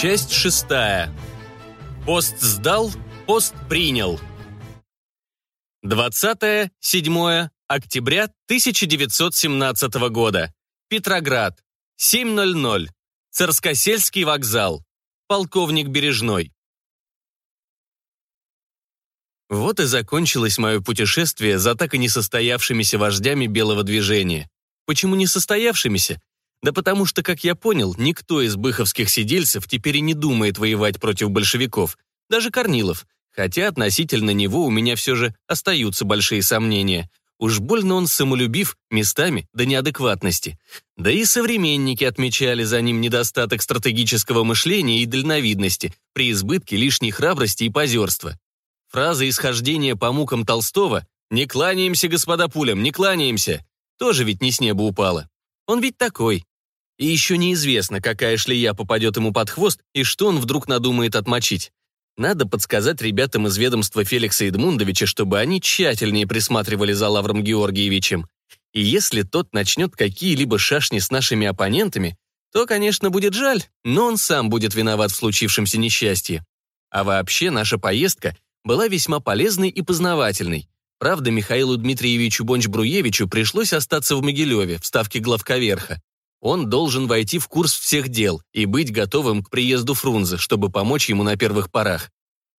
Часть шестая. Пост сдал, пост принял. 20-7 октября 1917 года. Петроград. 7.00. Царскосельский вокзал. Полковник Бережной. Вот и закончилось мое путешествие за так и не состоявшимися вождями белого движения. Почему не состоявшимися? Да потому что, как я понял, никто из быховских сидельцев теперь и не думает воевать против большевиков, даже Корнилов, хотя относительно него у меня все же остаются большие сомнения. Уж больно он самолюбив местами до неадекватности. Да и современники отмечали за ним недостаток стратегического мышления и дальновидности при избытке лишней храбрости и позерства. Фраза исхождения по мукам Толстого «Не кланяемся, господа пулям, не кланяемся» тоже ведь не с неба упала. Он ведь такой. И еще неизвестно, какая шлея попадет ему под хвост и что он вдруг надумает отмочить. Надо подсказать ребятам из ведомства Феликса Эдмундовича, чтобы они тщательнее присматривали за Лавром Георгиевичем. И если тот начнет какие-либо шашни с нашими оппонентами, то, конечно, будет жаль, но он сам будет виноват в случившемся несчастье. А вообще наша поездка была весьма полезной и познавательной. Правда, Михаилу Дмитриевичу Бонч-Бруевичу пришлось остаться в Могилеве, в ставке главковерха. Он должен войти в курс всех дел и быть готовым к приезду Фрунзе, чтобы помочь ему на первых порах.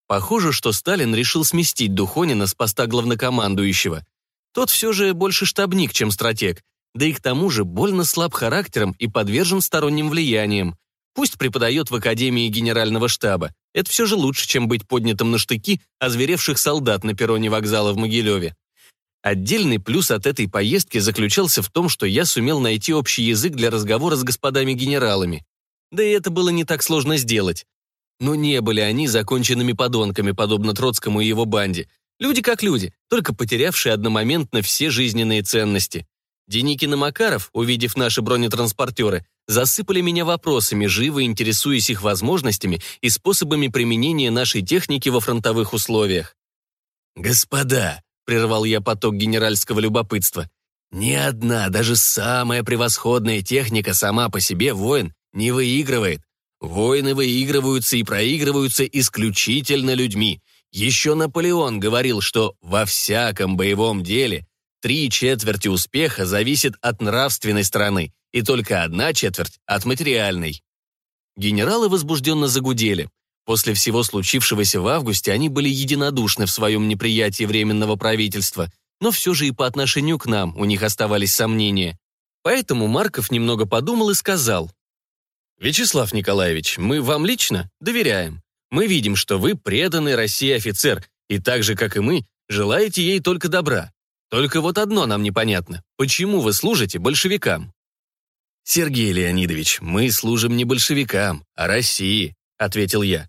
Похоже, что Сталин решил сместить Духонина с поста главнокомандующего. Тот все же больше штабник, чем стратег, да и к тому же больно слаб характером и подвержен сторонним влияниям. Пусть преподает в Академии Генерального штаба. Это все же лучше, чем быть поднятым на штыки озверевших солдат на перроне вокзала в Могилеве. Отдельный плюс от этой поездки заключался в том, что я сумел найти общий язык для разговора с господами генералами. Да и это было не так сложно сделать. Но не были они законченными подонками, подобно Троцкому и его банде. Люди как люди, только потерявшие одномоментно все жизненные ценности. Деникин и Макаров, увидев наши бронетранспортеры, засыпали меня вопросами, живо интересуясь их возможностями и способами применения нашей техники во фронтовых условиях. «Господа», прервал я поток генеральского любопытства. Ни одна, даже самая превосходная техника сама по себе воин не выигрывает. Войны выигрываются и проигрываются исключительно людьми. Еще Наполеон говорил, что во всяком боевом деле три четверти успеха зависит от нравственной стороны и только одна четверть от материальной. Генералы возбужденно загудели. После всего случившегося в августе они были единодушны в своем неприятии Временного правительства, но все же и по отношению к нам у них оставались сомнения. Поэтому Марков немного подумал и сказал, «Вячеслав Николаевич, мы вам лично доверяем. Мы видим, что вы преданный России офицер, и так же, как и мы, желаете ей только добра. Только вот одно нам непонятно. Почему вы служите большевикам?» «Сергей Леонидович, мы служим не большевикам, а России», — ответил я.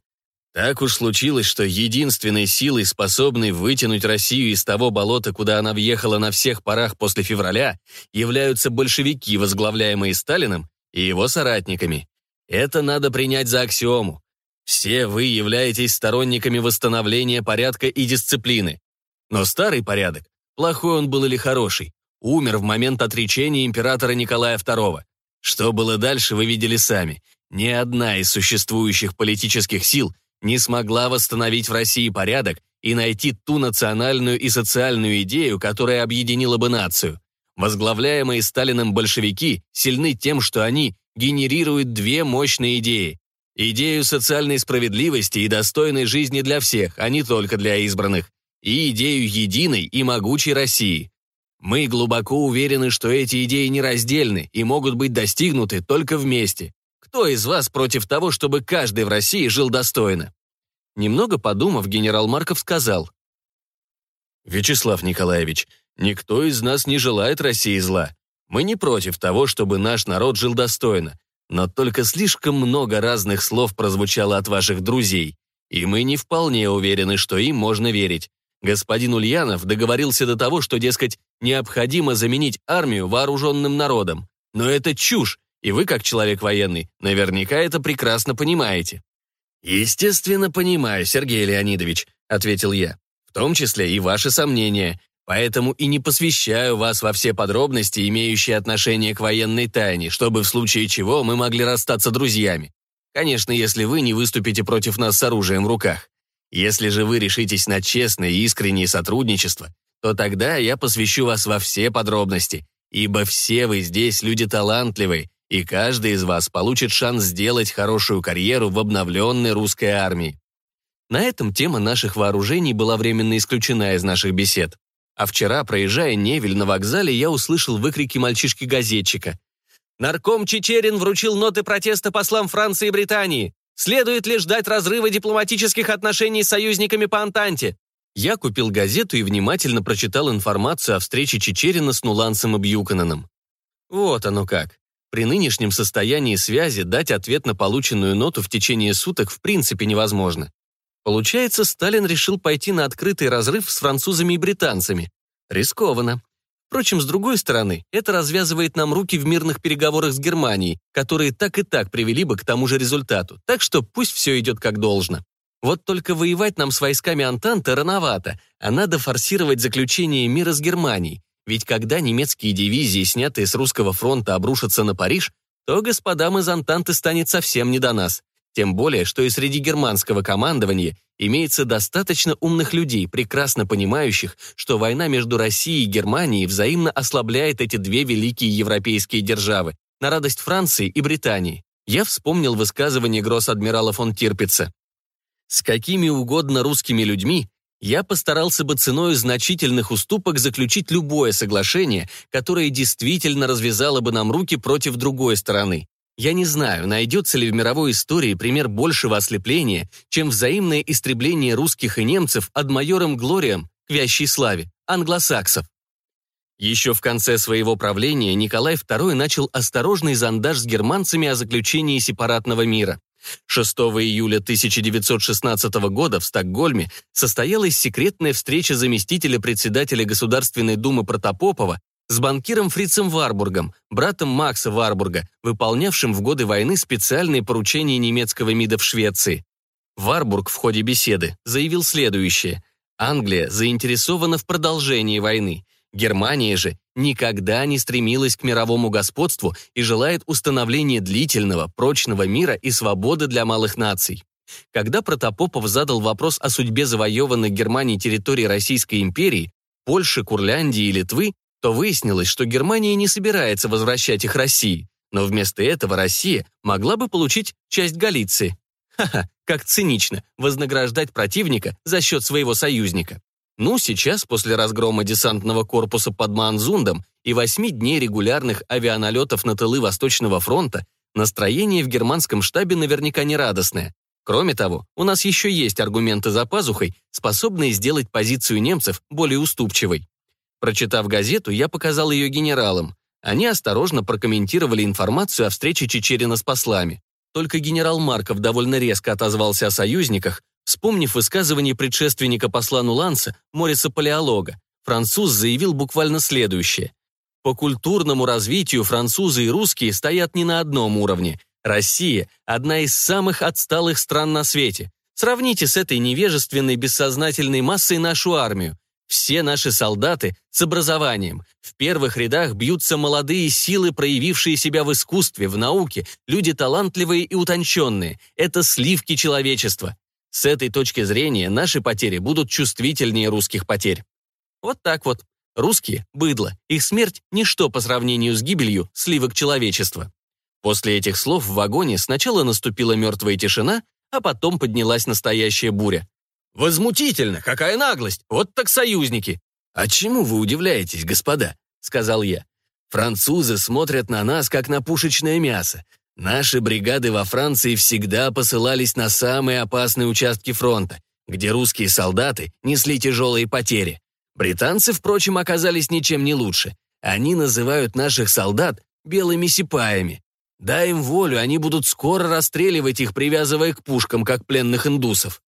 Так уж случилось, что единственной силой, способной вытянуть Россию из того болота, куда она въехала на всех парах после февраля, являются большевики, возглавляемые Сталиным и его соратниками. Это надо принять за аксиому. Все вы являетесь сторонниками восстановления порядка и дисциплины. Но старый порядок, плохой он был или хороший, умер в момент отречения императора Николая II. Что было дальше, вы видели сами. Ни одна из существующих политических сил не смогла восстановить в России порядок и найти ту национальную и социальную идею, которая объединила бы нацию. Возглавляемые Сталиным большевики сильны тем, что они генерируют две мощные идеи. Идею социальной справедливости и достойной жизни для всех, а не только для избранных, и идею единой и могучей России. Мы глубоко уверены, что эти идеи нераздельны и могут быть достигнуты только вместе. Кто из вас против того, чтобы каждый в России жил достойно?» Немного подумав, генерал Марков сказал. «Вячеслав Николаевич, никто из нас не желает России зла. Мы не против того, чтобы наш народ жил достойно, но только слишком много разных слов прозвучало от ваших друзей, и мы не вполне уверены, что им можно верить. Господин Ульянов договорился до того, что, дескать, необходимо заменить армию вооруженным народом. Но это чушь, и вы, как человек военный, наверняка это прекрасно понимаете». «Естественно, понимаю, Сергей Леонидович», — ответил я. «В том числе и ваши сомнения. Поэтому и не посвящаю вас во все подробности, имеющие отношение к военной тайне, чтобы в случае чего мы могли расстаться друзьями. Конечно, если вы не выступите против нас с оружием в руках. Если же вы решитесь на честное и искреннее сотрудничество, то тогда я посвящу вас во все подробности, ибо все вы здесь люди талантливые, и каждый из вас получит шанс сделать хорошую карьеру в обновленной русской армии. На этом тема наших вооружений была временно исключена из наших бесед. А вчера, проезжая Невель на вокзале, я услышал выкрики мальчишки-газетчика. «Нарком Чечерин вручил ноты протеста послам Франции и Британии. Следует ли ждать разрыва дипломатических отношений с союзниками по Антанте?» Я купил газету и внимательно прочитал информацию о встрече Чечерина с Нулансом и Бьюкананом. Вот оно как. При нынешнем состоянии связи дать ответ на полученную ноту в течение суток в принципе невозможно. Получается, Сталин решил пойти на открытый разрыв с французами и британцами. Рискованно. Впрочем, с другой стороны, это развязывает нам руки в мирных переговорах с Германией, которые так и так привели бы к тому же результату, так что пусть все идет как должно. Вот только воевать нам с войсками Антанты рановато, а надо форсировать заключение мира с Германией. Ведь когда немецкие дивизии, снятые с русского фронта, обрушатся на Париж, то господам из Антанты станет совсем не до нас. Тем более, что и среди германского командования имеется достаточно умных людей, прекрасно понимающих, что война между Россией и Германией взаимно ослабляет эти две великие европейские державы, на радость Франции и Британии. Я вспомнил высказывание гросс-адмирала фон Тирпица. «С какими угодно русскими людьми я постарался бы ценой значительных уступок заключить любое соглашение, которое действительно развязало бы нам руки против другой стороны. Я не знаю, найдется ли в мировой истории пример большего ослепления, чем взаимное истребление русских и немцев от майором Глорием к вящей славе, англосаксов. Еще в конце своего правления Николай II начал осторожный зондаж с германцами о заключении сепаратного мира. 6 июля 1916 года в Стокгольме состоялась секретная встреча заместителя председателя Государственной Думы Протопопова с банкиром Фрицем Варбургом, братом Макса Варбурга, выполнявшим в годы войны специальные поручения немецкого МИДа в Швеции. Варбург в ходе беседы заявил следующее. Англия заинтересована в продолжении войны. Германия же никогда не стремилась к мировому господству и желает установления длительного, прочного мира и свободы для малых наций. Когда Протопопов задал вопрос о судьбе завоеванных Германией территорий Российской империи, Польши, Курляндии и Литвы, то выяснилось, что Германия не собирается возвращать их России, но вместо этого Россия могла бы получить часть Галиции. Ха-ха, как цинично вознаграждать противника за счет своего союзника. Ну, сейчас, после разгрома десантного корпуса под Манзундом и восьми дней регулярных авианалетов на тылы Восточного фронта, настроение в германском штабе наверняка нерадостное. Кроме того, у нас еще есть аргументы за пазухой, способные сделать позицию немцев более уступчивой. Прочитав газету, я показал ее генералам. Они осторожно прокомментировали информацию о встрече Чечерина с послами. Только генерал Марков довольно резко отозвался о союзниках, вспомнив высказывание предшественника посла Нуланса Мориса Палеолога. Француз заявил буквально следующее. По культурному развитию французы и русские стоят не на одном уровне. Россия – одна из самых отсталых стран на свете. Сравните с этой невежественной бессознательной массой нашу армию. Все наши солдаты с образованием. В первых рядах бьются молодые силы, проявившие себя в искусстве, в науке, люди талантливые и утонченные. Это сливки человечества. С этой точки зрения наши потери будут чувствительнее русских потерь. Вот так вот. Русские – быдло. Их смерть – ничто по сравнению с гибелью сливок человечества. После этих слов в вагоне сначала наступила мертвая тишина, а потом поднялась настоящая буря. «Возмутительно! Какая наглость! Вот так союзники!» «А чему вы удивляетесь, господа?» — сказал я. «Французы смотрят на нас, как на пушечное мясо. Наши бригады во Франции всегда посылались на самые опасные участки фронта, где русские солдаты несли тяжелые потери. Британцы, впрочем, оказались ничем не лучше. Они называют наших солдат белыми сипаями. Дай им волю, они будут скоро расстреливать их, привязывая к пушкам, как пленных индусов.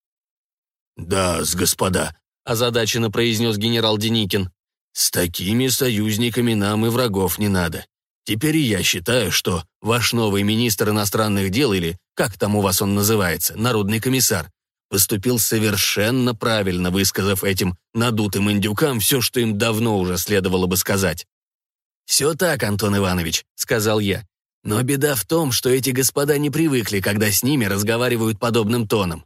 «Да, с господа», — озадаченно произнес генерал Деникин. «С такими союзниками нам и врагов не надо. Теперь я считаю, что ваш новый министр иностранных дел, или как там у вас он называется, народный комиссар, поступил совершенно правильно, высказав этим надутым индюкам все, что им давно уже следовало бы сказать». «Все так, Антон Иванович», — сказал я. Но беда в том, что эти господа не привыкли, когда с ними разговаривают подобным тоном.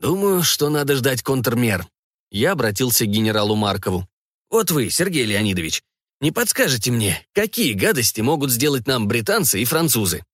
Думаю, что надо ждать контрмер. Я обратился к генералу Маркову. Вот вы, Сергей Леонидович, не подскажете мне, какие гадости могут сделать нам британцы и французы?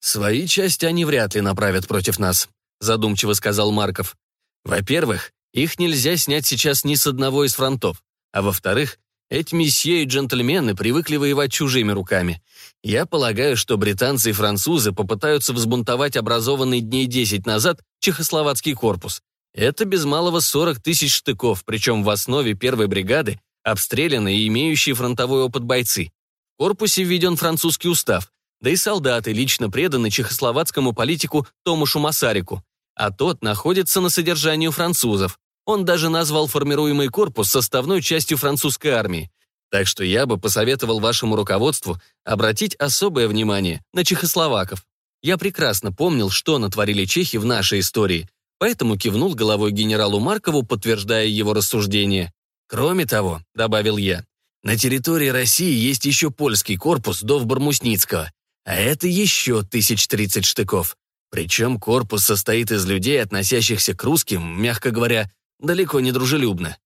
Свои части они вряд ли направят против нас, задумчиво сказал Марков. Во-первых, их нельзя снять сейчас ни с одного из фронтов. А во-вторых, эти месье и джентльмены привыкли воевать чужими руками. Я полагаю, что британцы и французы попытаются взбунтовать образованный дней 10 назад чехословацкий корпус. Это без малого 40 тысяч штыков, причем в основе первой бригады обстрелянные и имеющие фронтовой опыт бойцы. В корпусе введен французский устав, да и солдаты лично преданы чехословацкому политику Томушу Масарику, а тот находится на содержании у французов. Он даже назвал формируемый корпус составной частью французской армии. Так что я бы посоветовал вашему руководству обратить особое внимание на чехословаков. Я прекрасно помнил, что натворили чехи в нашей истории, поэтому кивнул головой генералу Маркову, подтверждая его рассуждение. Кроме того, добавил я, на территории России есть еще польский корпус Довбор-Мусницкого, а это еще тысяч тридцать штыков. Причем корпус состоит из людей, относящихся к русским, мягко говоря, далеко не дружелюбно.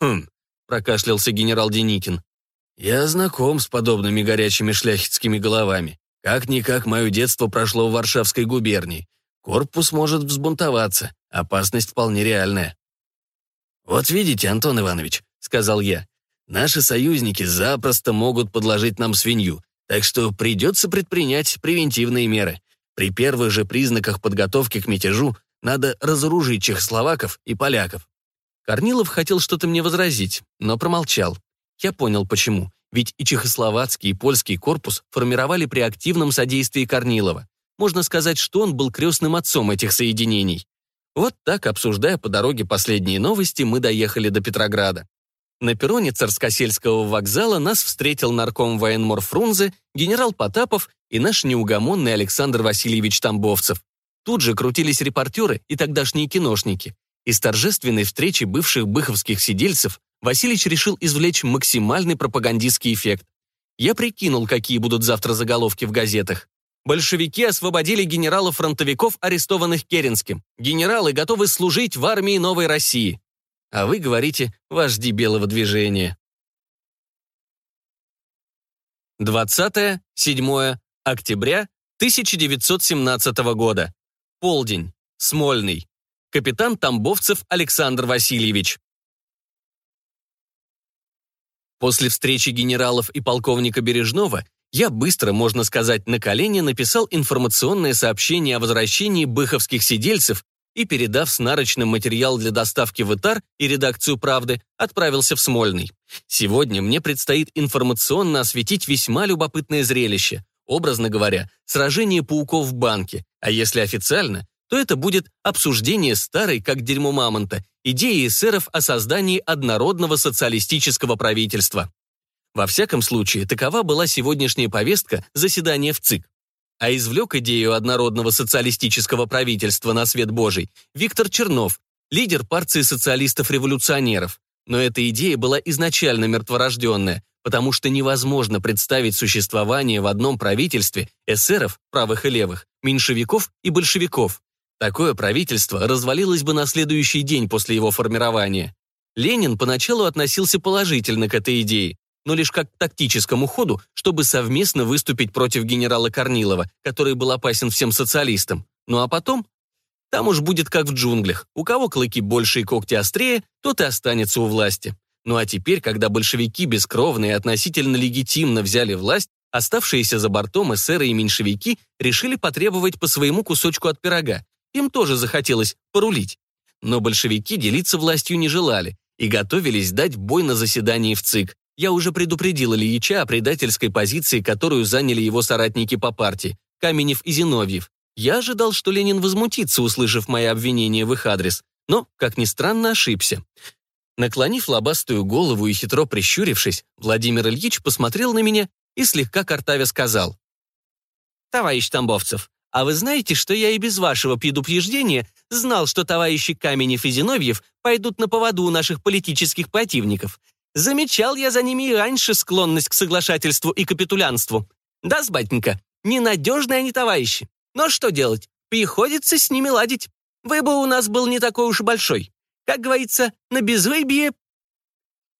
«Хм», — прокашлялся генерал Деникин. «Я знаком с подобными горячими шляхетскими головами. Как-никак мое детство прошло в Варшавской губернии. Корпус может взбунтоваться, опасность вполне реальная». «Вот видите, Антон Иванович», — сказал я, «наши союзники запросто могут подложить нам свинью, так что придется предпринять превентивные меры. При первых же признаках подготовки к мятежу надо разоружить чехословаков и поляков. Корнилов хотел что-то мне возразить, но промолчал. Я понял, почему. Ведь и чехословацкий, и польский корпус формировали при активном содействии Корнилова. Можно сказать, что он был крестным отцом этих соединений. Вот так, обсуждая по дороге последние новости, мы доехали до Петрограда. На перроне Царскосельского вокзала нас встретил нарком военмор Фрунзе, генерал Потапов и наш неугомонный Александр Васильевич Тамбовцев. Тут же крутились репортеры и тогдашние киношники. Из торжественной встречи бывших быховских сидельцев Васильевич решил извлечь максимальный пропагандистский эффект. Я прикинул, какие будут завтра заголовки в газетах. Большевики освободили генералов-фронтовиков, арестованных Керенским. Генералы готовы служить в армии Новой России. А вы говорите «вожди белого движения». 20-7 октября 1917 года. Полдень. Смольный. Капитан Тамбовцев Александр Васильевич. После встречи генералов и полковника Бережного я быстро, можно сказать, на колени написал информационное сообщение о возвращении быховских сидельцев и, передав с нарочным материал для доставки в Итар и редакцию «Правды», отправился в Смольный. Сегодня мне предстоит информационно осветить весьма любопытное зрелище. Образно говоря, сражение пауков в банке, а если официально, то это будет обсуждение старой, как дерьмо мамонта, идеи эсеров о создании однородного социалистического правительства. Во всяком случае, такова была сегодняшняя повестка заседания в ЦИК. А извлек идею однородного социалистического правительства на свет Божий Виктор Чернов, лидер партии социалистов-революционеров. Но эта идея была изначально мертворожденная, потому что невозможно представить существование в одном правительстве эсеров, правых и левых, меньшевиков и большевиков. Такое правительство развалилось бы на следующий день после его формирования. Ленин поначалу относился положительно к этой идее, но лишь как к тактическому ходу, чтобы совместно выступить против генерала Корнилова, который был опасен всем социалистам. Ну а потом? Там уж будет как в джунглях. У кого клыки больше и когти острее, тот и останется у власти. Ну а теперь, когда большевики бескровно и относительно легитимно взяли власть, оставшиеся за бортом эсеры и меньшевики решили потребовать по своему кусочку от пирога. Им тоже захотелось порулить. Но большевики делиться властью не желали и готовились дать бой на заседании в ЦИК. Я уже предупредил Ильича о предательской позиции, которую заняли его соратники по партии, Каменев и Зиновьев. Я ожидал, что Ленин возмутится, услышав мои обвинения в их адрес, но, как ни странно, ошибся. Наклонив лобастую голову и хитро прищурившись, Владимир Ильич посмотрел на меня и слегка картавя сказал. «Товарищ Тамбовцев, а вы знаете, что я и без вашего предупреждения знал, что товарищи Каменев и Зиновьев пойдут на поводу у наших политических противников. Замечал я за ними и раньше склонность к соглашательству и капитулянству. Да, батенька, ненадежные они товарищи. Но что делать? Приходится с ними ладить. Выбор у нас был не такой уж большой. Как говорится, на безвыбие...»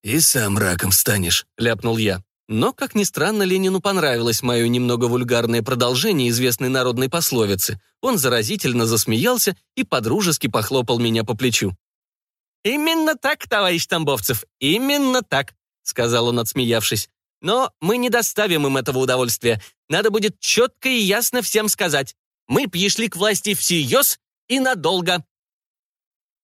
«И сам раком станешь», — ляпнул я. Но, как ни странно, Ленину понравилось мое немного вульгарное продолжение известной народной пословицы. Он заразительно засмеялся и подружески похлопал меня по плечу. «Именно так, товарищ Тамбовцев, именно так», — сказал он, отсмеявшись. «Но мы не доставим им этого удовольствия. Надо будет четко и ясно всем сказать. Мы пришли к власти всерьез и надолго».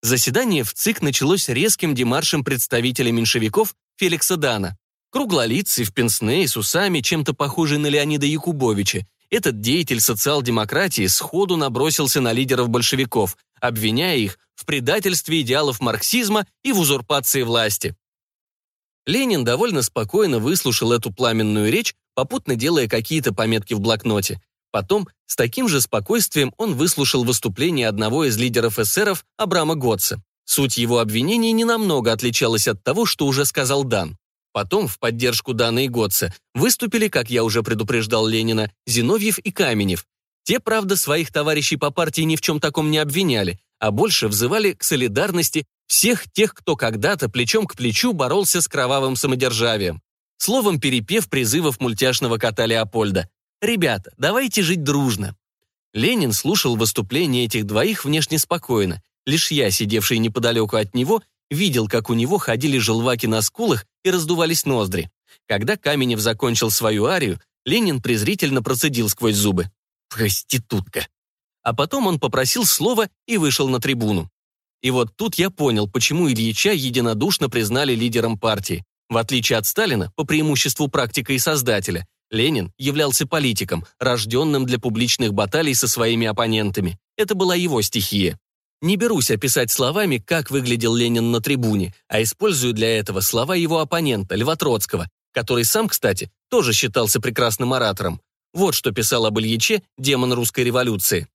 Заседание в ЦИК началось резким демаршем представителя меньшевиков Феликса Дана. Круглолицый, в пенсне и с усами, чем-то похожий на Леонида Якубовича, этот деятель социал-демократии сходу набросился на лидеров большевиков, обвиняя их в предательстве идеалов марксизма и в узурпации власти. Ленин довольно спокойно выслушал эту пламенную речь, попутно делая какие-то пометки в блокноте. Потом, с таким же спокойствием, он выслушал выступление одного из лидеров эсеров Абрама Готца. Суть его обвинений ненамного отличалась от того, что уже сказал Дан. Потом в поддержку Дана и Готца выступили, как я уже предупреждал Ленина, Зиновьев и Каменев. Те, правда, своих товарищей по партии ни в чем таком не обвиняли, а больше взывали к солидарности всех тех, кто когда-то плечом к плечу боролся с кровавым самодержавием. Словом, перепев призывов мультяшного кота Леопольда. «Ребята, давайте жить дружно». Ленин слушал выступления этих двоих внешне спокойно. Лишь я, сидевший неподалеку от него, видел, как у него ходили желваки на скулах и раздувались ноздри. Когда Каменев закончил свою арию, Ленин презрительно процедил сквозь зубы. «Проститутка». А потом он попросил слова и вышел на трибуну. И вот тут я понял, почему Ильича единодушно признали лидером партии. В отличие от Сталина, по преимуществу практика и создателя, Ленин являлся политиком, рожденным для публичных баталий со своими оппонентами. Это была его стихия. Не берусь описать словами, как выглядел Ленин на трибуне, а использую для этого слова его оппонента, Льва Троцкого, который сам, кстати, тоже считался прекрасным оратором. Вот что писал об Ильиче демон русской революции.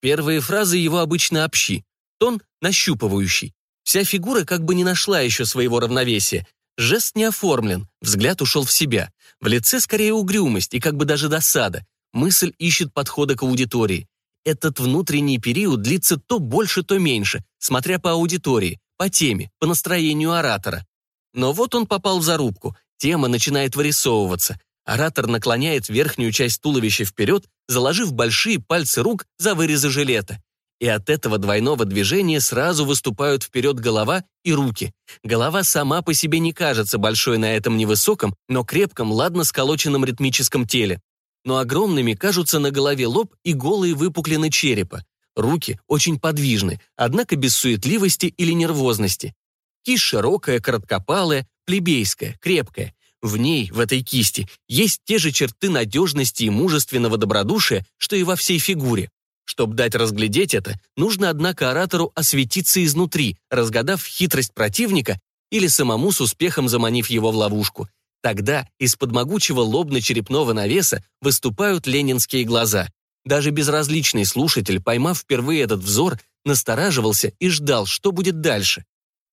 Первые фразы его обычно общи, тон нащупывающий. Вся фигура как бы не нашла еще своего равновесия. Жест не оформлен, взгляд ушел в себя. В лице скорее угрюмость и как бы даже досада. Мысль ищет подхода к аудитории. Этот внутренний период длится то больше, то меньше, смотря по аудитории, по теме, по настроению оратора. Но вот он попал в зарубку, тема начинает вырисовываться. Оратор наклоняет верхнюю часть туловища вперед, заложив большие пальцы рук за вырезы жилета. И от этого двойного движения сразу выступают вперед голова и руки. Голова сама по себе не кажется большой на этом невысоком, но крепком, ладно сколоченном ритмическом теле но огромными кажутся на голове лоб и голые выпуклины черепа. Руки очень подвижны, однако без суетливости или нервозности. Кисть широкая, короткопалая, плебейская, крепкая. В ней, в этой кисти, есть те же черты надежности и мужественного добродушия, что и во всей фигуре. Чтобы дать разглядеть это, нужно, однако, оратору осветиться изнутри, разгадав хитрость противника или самому с успехом заманив его в ловушку. Тогда из-под могучего лобно-черепного навеса выступают ленинские глаза. Даже безразличный слушатель, поймав впервые этот взор, настораживался и ждал, что будет дальше.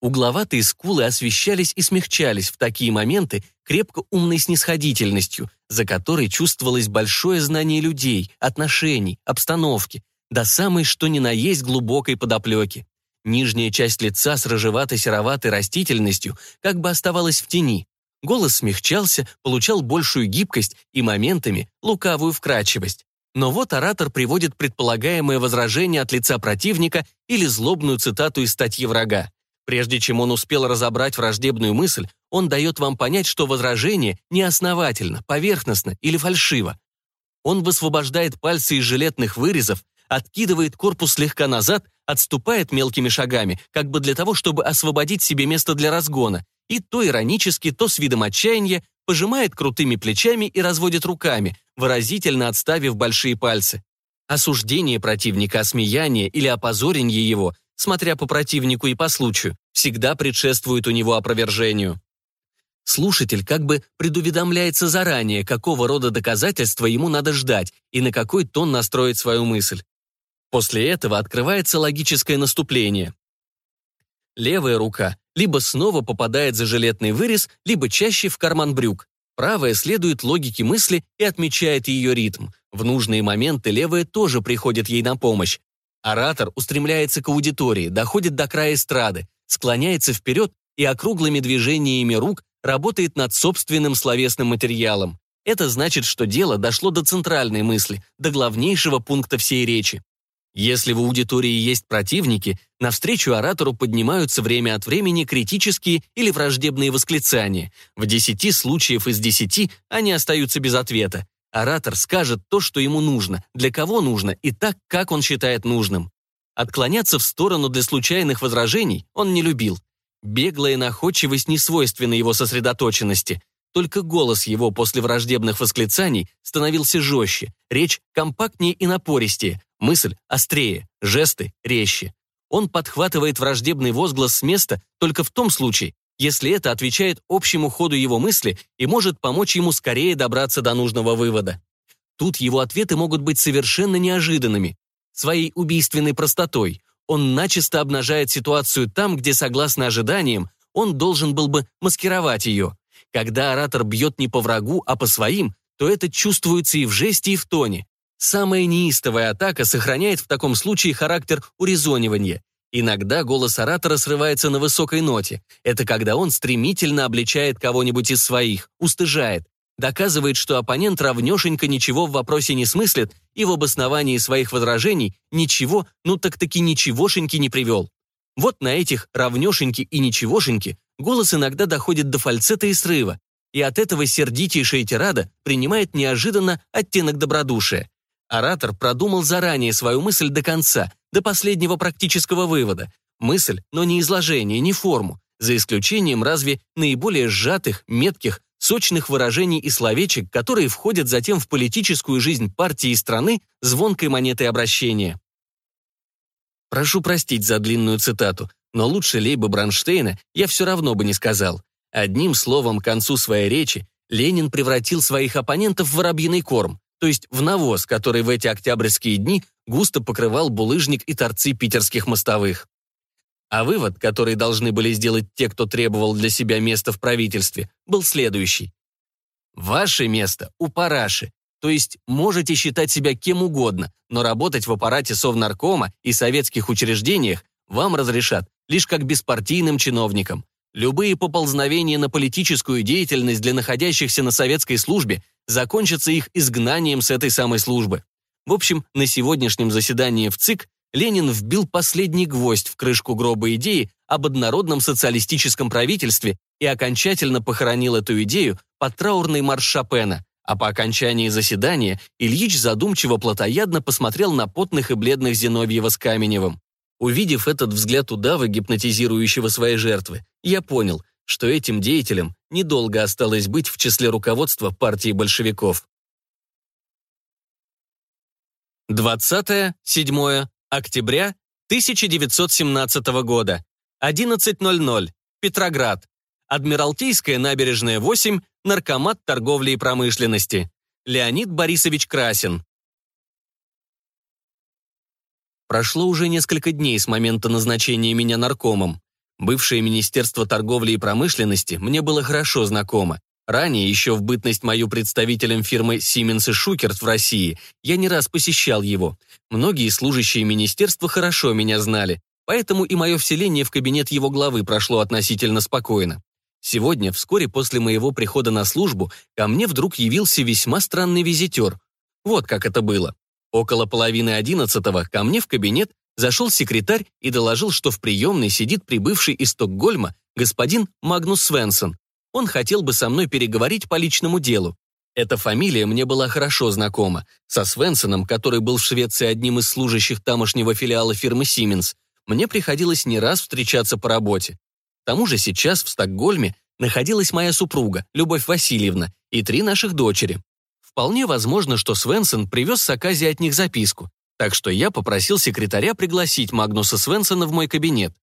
Угловатые скулы освещались и смягчались в такие моменты крепко умной снисходительностью, за которой чувствовалось большое знание людей, отношений, обстановки, до самой что ни на есть глубокой подоплеки. Нижняя часть лица с рыжевато-сероватой растительностью как бы оставалась в тени, Голос смягчался, получал большую гибкость и моментами лукавую вкрадчивость. Но вот оратор приводит предполагаемое возражение от лица противника или злобную цитату из статьи врага. Прежде чем он успел разобрать враждебную мысль, он дает вам понять, что возражение неосновательно, поверхностно или фальшиво. Он высвобождает пальцы из жилетных вырезов, откидывает корпус слегка назад, отступает мелкими шагами, как бы для того, чтобы освободить себе место для разгона, и то иронически, то с видом отчаяния пожимает крутыми плечами и разводит руками, выразительно отставив большие пальцы. Осуждение противника, осмеяние или опозорение его, смотря по противнику и по случаю, всегда предшествует у него опровержению. Слушатель как бы предуведомляется заранее, какого рода доказательства ему надо ждать и на какой тон настроить свою мысль. После этого открывается логическое наступление. Левая рука либо снова попадает за жилетный вырез, либо чаще в карман брюк. Правая следует логике мысли и отмечает ее ритм. В нужные моменты левая тоже приходит ей на помощь. Оратор устремляется к аудитории, доходит до края эстрады, склоняется вперед и округлыми движениями рук работает над собственным словесным материалом. Это значит, что дело дошло до центральной мысли, до главнейшего пункта всей речи. Если в аудитории есть противники, навстречу оратору поднимаются время от времени критические или враждебные восклицания. В десяти случаев из десяти они остаются без ответа. Оратор скажет то, что ему нужно, для кого нужно и так, как он считает нужным. Отклоняться в сторону для случайных возражений он не любил. Беглая находчивость не свойственна его сосредоточенности. Только голос его после враждебных восклицаний становился жестче, речь компактнее и напористее, мысль острее, жесты резче. Он подхватывает враждебный возглас с места только в том случае, если это отвечает общему ходу его мысли и может помочь ему скорее добраться до нужного вывода. Тут его ответы могут быть совершенно неожиданными. Своей убийственной простотой он начисто обнажает ситуацию там, где, согласно ожиданиям, он должен был бы маскировать ее. Когда оратор бьет не по врагу, а по своим, то это чувствуется и в жесте, и в тоне. Самая неистовая атака сохраняет в таком случае характер урезонивания. Иногда голос оратора срывается на высокой ноте. Это когда он стремительно обличает кого-нибудь из своих, устыжает, доказывает, что оппонент равнешенько ничего в вопросе не смыслит и в обосновании своих возражений ничего, ну так-таки ничегошеньки не привел. Вот на этих равнешеньки и ничегошеньки голос иногда доходит до фальцета и срыва, и от этого сердитейшая тирада принимает неожиданно оттенок добродушия. Оратор продумал заранее свою мысль до конца, до последнего практического вывода. Мысль, но не изложение, не форму, за исключением разве наиболее сжатых, метких, сочных выражений и словечек, которые входят затем в политическую жизнь партии и страны звонкой монетой обращения. Прошу простить за длинную цитату, но лучше Лейба Бронштейна я все равно бы не сказал. Одним словом, к концу своей речи Ленин превратил своих оппонентов в воробьиный корм, то есть в навоз, который в эти октябрьские дни густо покрывал булыжник и торцы питерских мостовых. А вывод, который должны были сделать те, кто требовал для себя места в правительстве, был следующий. Ваше место у параши, то есть можете считать себя кем угодно, но работать в аппарате Совнаркома и советских учреждениях вам разрешат лишь как беспартийным чиновникам. Любые поползновения на политическую деятельность для находящихся на советской службе закончатся их изгнанием с этой самой службы. В общем, на сегодняшнем заседании в ЦИК Ленин вбил последний гвоздь в крышку гроба идеи об однородном социалистическом правительстве и окончательно похоронил эту идею под траурный марш Шопена, а по окончании заседания Ильич задумчиво плотоядно посмотрел на потных и бледных Зиновьева с Каменевым. Увидев этот взгляд удава, гипнотизирующего своей жертвы, я понял, что этим деятелям недолго осталось быть в числе руководства партии большевиков. 20-7 октября 1917 года. 11.00. Петроград. Адмиралтейская набережная 8, наркомат торговли и промышленности. Леонид Борисович Красин. Прошло уже несколько дней с момента назначения меня наркомом. Бывшее Министерство торговли и промышленности мне было хорошо знакомо. Ранее, еще в бытность мою представителем фирмы Siemens и Шукерт в России, я не раз посещал его. Многие служащие министерства хорошо меня знали, поэтому и мое вселение в кабинет его главы прошло относительно спокойно. Сегодня, вскоре после моего прихода на службу, ко мне вдруг явился весьма странный визитер. Вот как это было. Около половины одиннадцатого ко мне в кабинет зашел секретарь и доложил, что в приемной сидит прибывший из Стокгольма господин Магнус Свенсон. Он хотел бы со мной переговорить по личному делу. Эта фамилия мне была хорошо знакома. Со Свенсоном, который был в Швеции одним из служащих тамошнего филиала фирмы Siemens, мне приходилось не раз встречаться по работе. К тому же сейчас в Стокгольме находилась моя супруга, Любовь Васильевна, и три наших дочери. Вполне возможно, что Свенсон привез с Акази от них записку, так что я попросил секретаря пригласить Магнуса Свенсона в мой кабинет.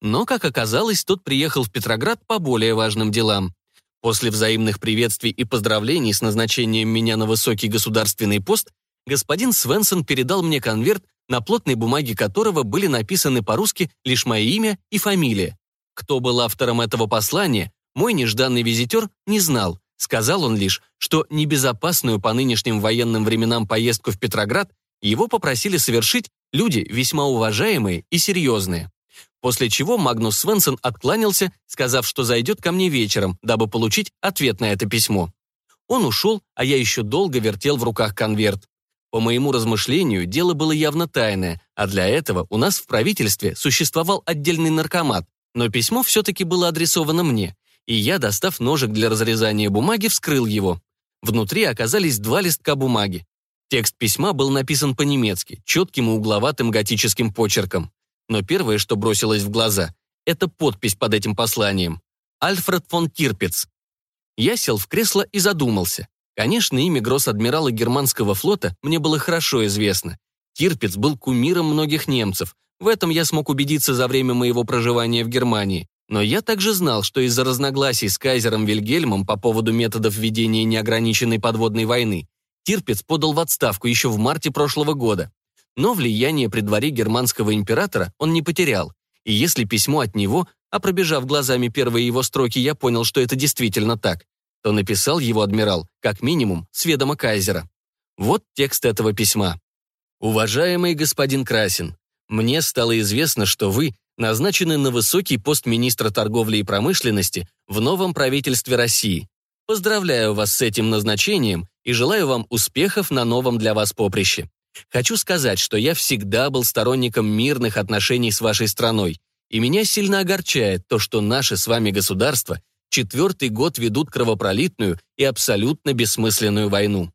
Но, как оказалось, тот приехал в Петроград по более важным делам. После взаимных приветствий и поздравлений с назначением меня на высокий государственный пост, господин Свенсон передал мне конверт, на плотной бумаге которого были написаны по-русски лишь мое имя и фамилия. Кто был автором этого послания, мой нежданный визитер не знал, Сказал он лишь, что небезопасную по нынешним военным временам поездку в Петроград его попросили совершить люди весьма уважаемые и серьезные. После чего Магнус Свенсон откланялся, сказав, что зайдет ко мне вечером, дабы получить ответ на это письмо. Он ушел, а я еще долго вертел в руках конверт. По моему размышлению, дело было явно тайное, а для этого у нас в правительстве существовал отдельный наркомат, но письмо все-таки было адресовано мне, и я, достав ножик для разрезания бумаги, вскрыл его. Внутри оказались два листка бумаги. Текст письма был написан по-немецки, четким и угловатым готическим почерком. Но первое, что бросилось в глаза, это подпись под этим посланием. Альфред фон Тирпиц. Я сел в кресло и задумался. Конечно, имя гросс-адмирала германского флота мне было хорошо известно. Тирпиц был кумиром многих немцев. В этом я смог убедиться за время моего проживания в Германии. Но я также знал, что из-за разногласий с кайзером Вильгельмом по поводу методов ведения неограниченной подводной войны Тирпиц подал в отставку еще в марте прошлого года. Но влияние при дворе германского императора он не потерял. И если письмо от него, а пробежав глазами первые его строки, я понял, что это действительно так, то написал его адмирал, как минимум, с ведома кайзера. Вот текст этого письма. «Уважаемый господин Красин, мне стало известно, что вы назначены на высокий пост министра торговли и промышленности в новом правительстве России. Поздравляю вас с этим назначением и желаю вам успехов на новом для вас поприще. Хочу сказать, что я всегда был сторонником мирных отношений с вашей страной, и меня сильно огорчает то, что наши с вами государства четвертый год ведут кровопролитную и абсолютно бессмысленную войну.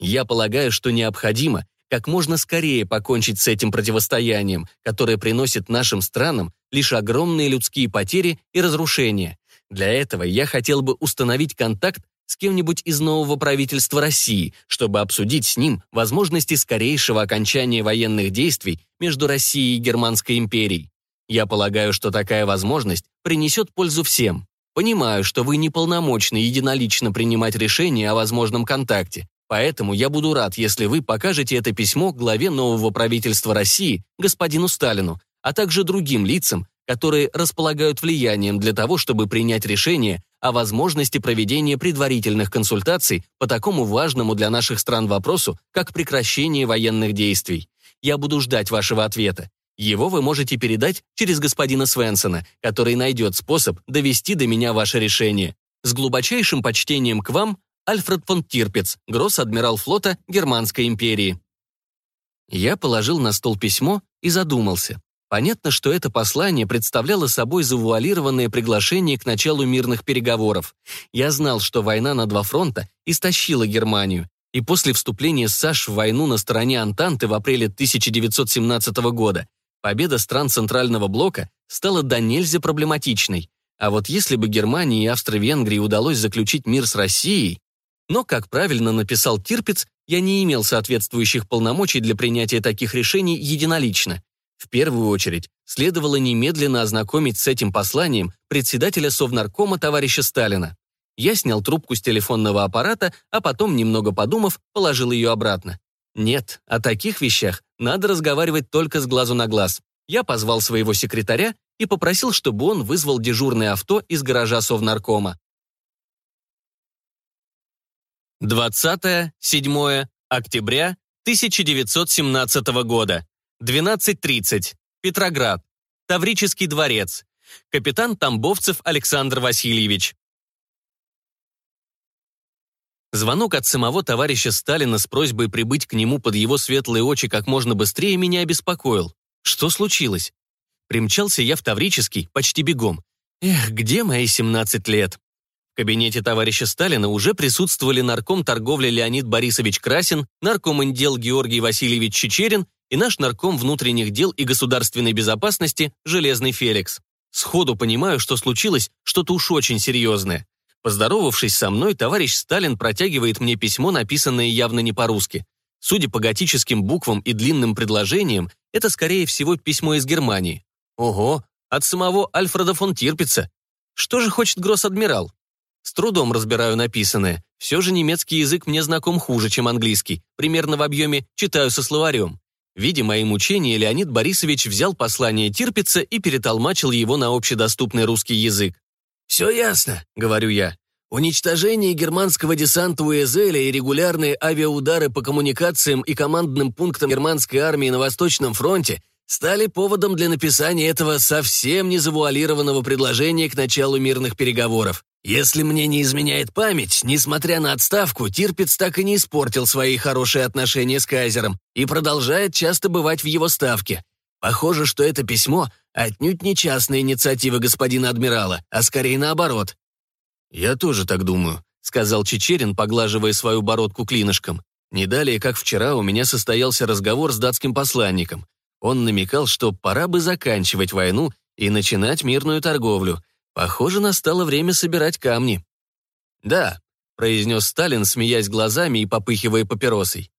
Я полагаю, что необходимо как можно скорее покончить с этим противостоянием, которое приносит нашим странам лишь огромные людские потери и разрушения. Для этого я хотел бы установить контакт с кем-нибудь из нового правительства России, чтобы обсудить с ним возможности скорейшего окончания военных действий между Россией и Германской империей. Я полагаю, что такая возможность принесет пользу всем. Понимаю, что вы неполномочны единолично принимать решения о возможном контакте, Поэтому я буду рад, если вы покажете это письмо главе нового правительства России, господину Сталину, а также другим лицам, которые располагают влиянием для того, чтобы принять решение о возможности проведения предварительных консультаций по такому важному для наших стран вопросу, как прекращение военных действий. Я буду ждать вашего ответа. Его вы можете передать через господина Свенсона, который найдет способ довести до меня ваше решение. С глубочайшим почтением к вам, Альфред фон Тирпец, гросс-адмирал флота Германской империи. Я положил на стол письмо и задумался. Понятно, что это послание представляло собой завуалированное приглашение к началу мирных переговоров. Я знал, что война на два фронта истощила Германию, и после вступления САШ в войну на стороне Антанты в апреле 1917 года победа стран Центрального блока стала до нельзя проблематичной. А вот если бы Германии и Австро-Венгрии удалось заключить мир с Россией, но, как правильно написал Тирпиц, я не имел соответствующих полномочий для принятия таких решений единолично. В первую очередь, следовало немедленно ознакомить с этим посланием председателя Совнаркома товарища Сталина. Я снял трубку с телефонного аппарата, а потом, немного подумав, положил ее обратно. Нет, о таких вещах надо разговаривать только с глазу на глаз. Я позвал своего секретаря и попросил, чтобы он вызвал дежурное авто из гаража Совнаркома. 20-7 октября 1917 года. 12.30. Петроград. Таврический дворец. Капитан Тамбовцев Александр Васильевич. Звонок от самого товарища Сталина с просьбой прибыть к нему под его светлые очи как можно быстрее меня обеспокоил. Что случилось? Примчался я в Таврический почти бегом. Эх, где мои 17 лет? В кабинете товарища Сталина уже присутствовали нарком торговли Леонид Борисович Красин, нарком индел Георгий Васильевич Чечерин и наш нарком внутренних дел и государственной безопасности Железный Феликс. Сходу понимаю, что случилось что-то уж очень серьезное. Поздоровавшись со мной, товарищ Сталин протягивает мне письмо, написанное явно не по-русски. Судя по готическим буквам и длинным предложениям, это, скорее всего, письмо из Германии. Ого, от самого Альфреда фон Тирпица. Что же хочет гросс-адмирал? С трудом разбираю написанное. Все же немецкий язык мне знаком хуже, чем английский. Примерно в объеме читаю со словарем. Видя мои мучения, Леонид Борисович взял послание Тирпица и перетолмачил его на общедоступный русский язык. «Все ясно», — говорю я. Уничтожение германского десанта у Эзеля и регулярные авиаудары по коммуникациям и командным пунктам германской армии на Восточном фронте стали поводом для написания этого совсем не завуалированного предложения к началу мирных переговоров. Если мне не изменяет память, несмотря на отставку, Тирпиц так и не испортил свои хорошие отношения с Кайзером и продолжает часто бывать в его ставке. Похоже, что это письмо отнюдь не частная инициатива господина адмирала, а скорее наоборот. «Я тоже так думаю», — сказал Чечерин, поглаживая свою бородку клинышком. Не далее, как вчера, у меня состоялся разговор с датским посланником. Он намекал, что пора бы заканчивать войну и начинать мирную торговлю. Похоже, настало время собирать камни. «Да», — произнес Сталин, смеясь глазами и попыхивая папиросой.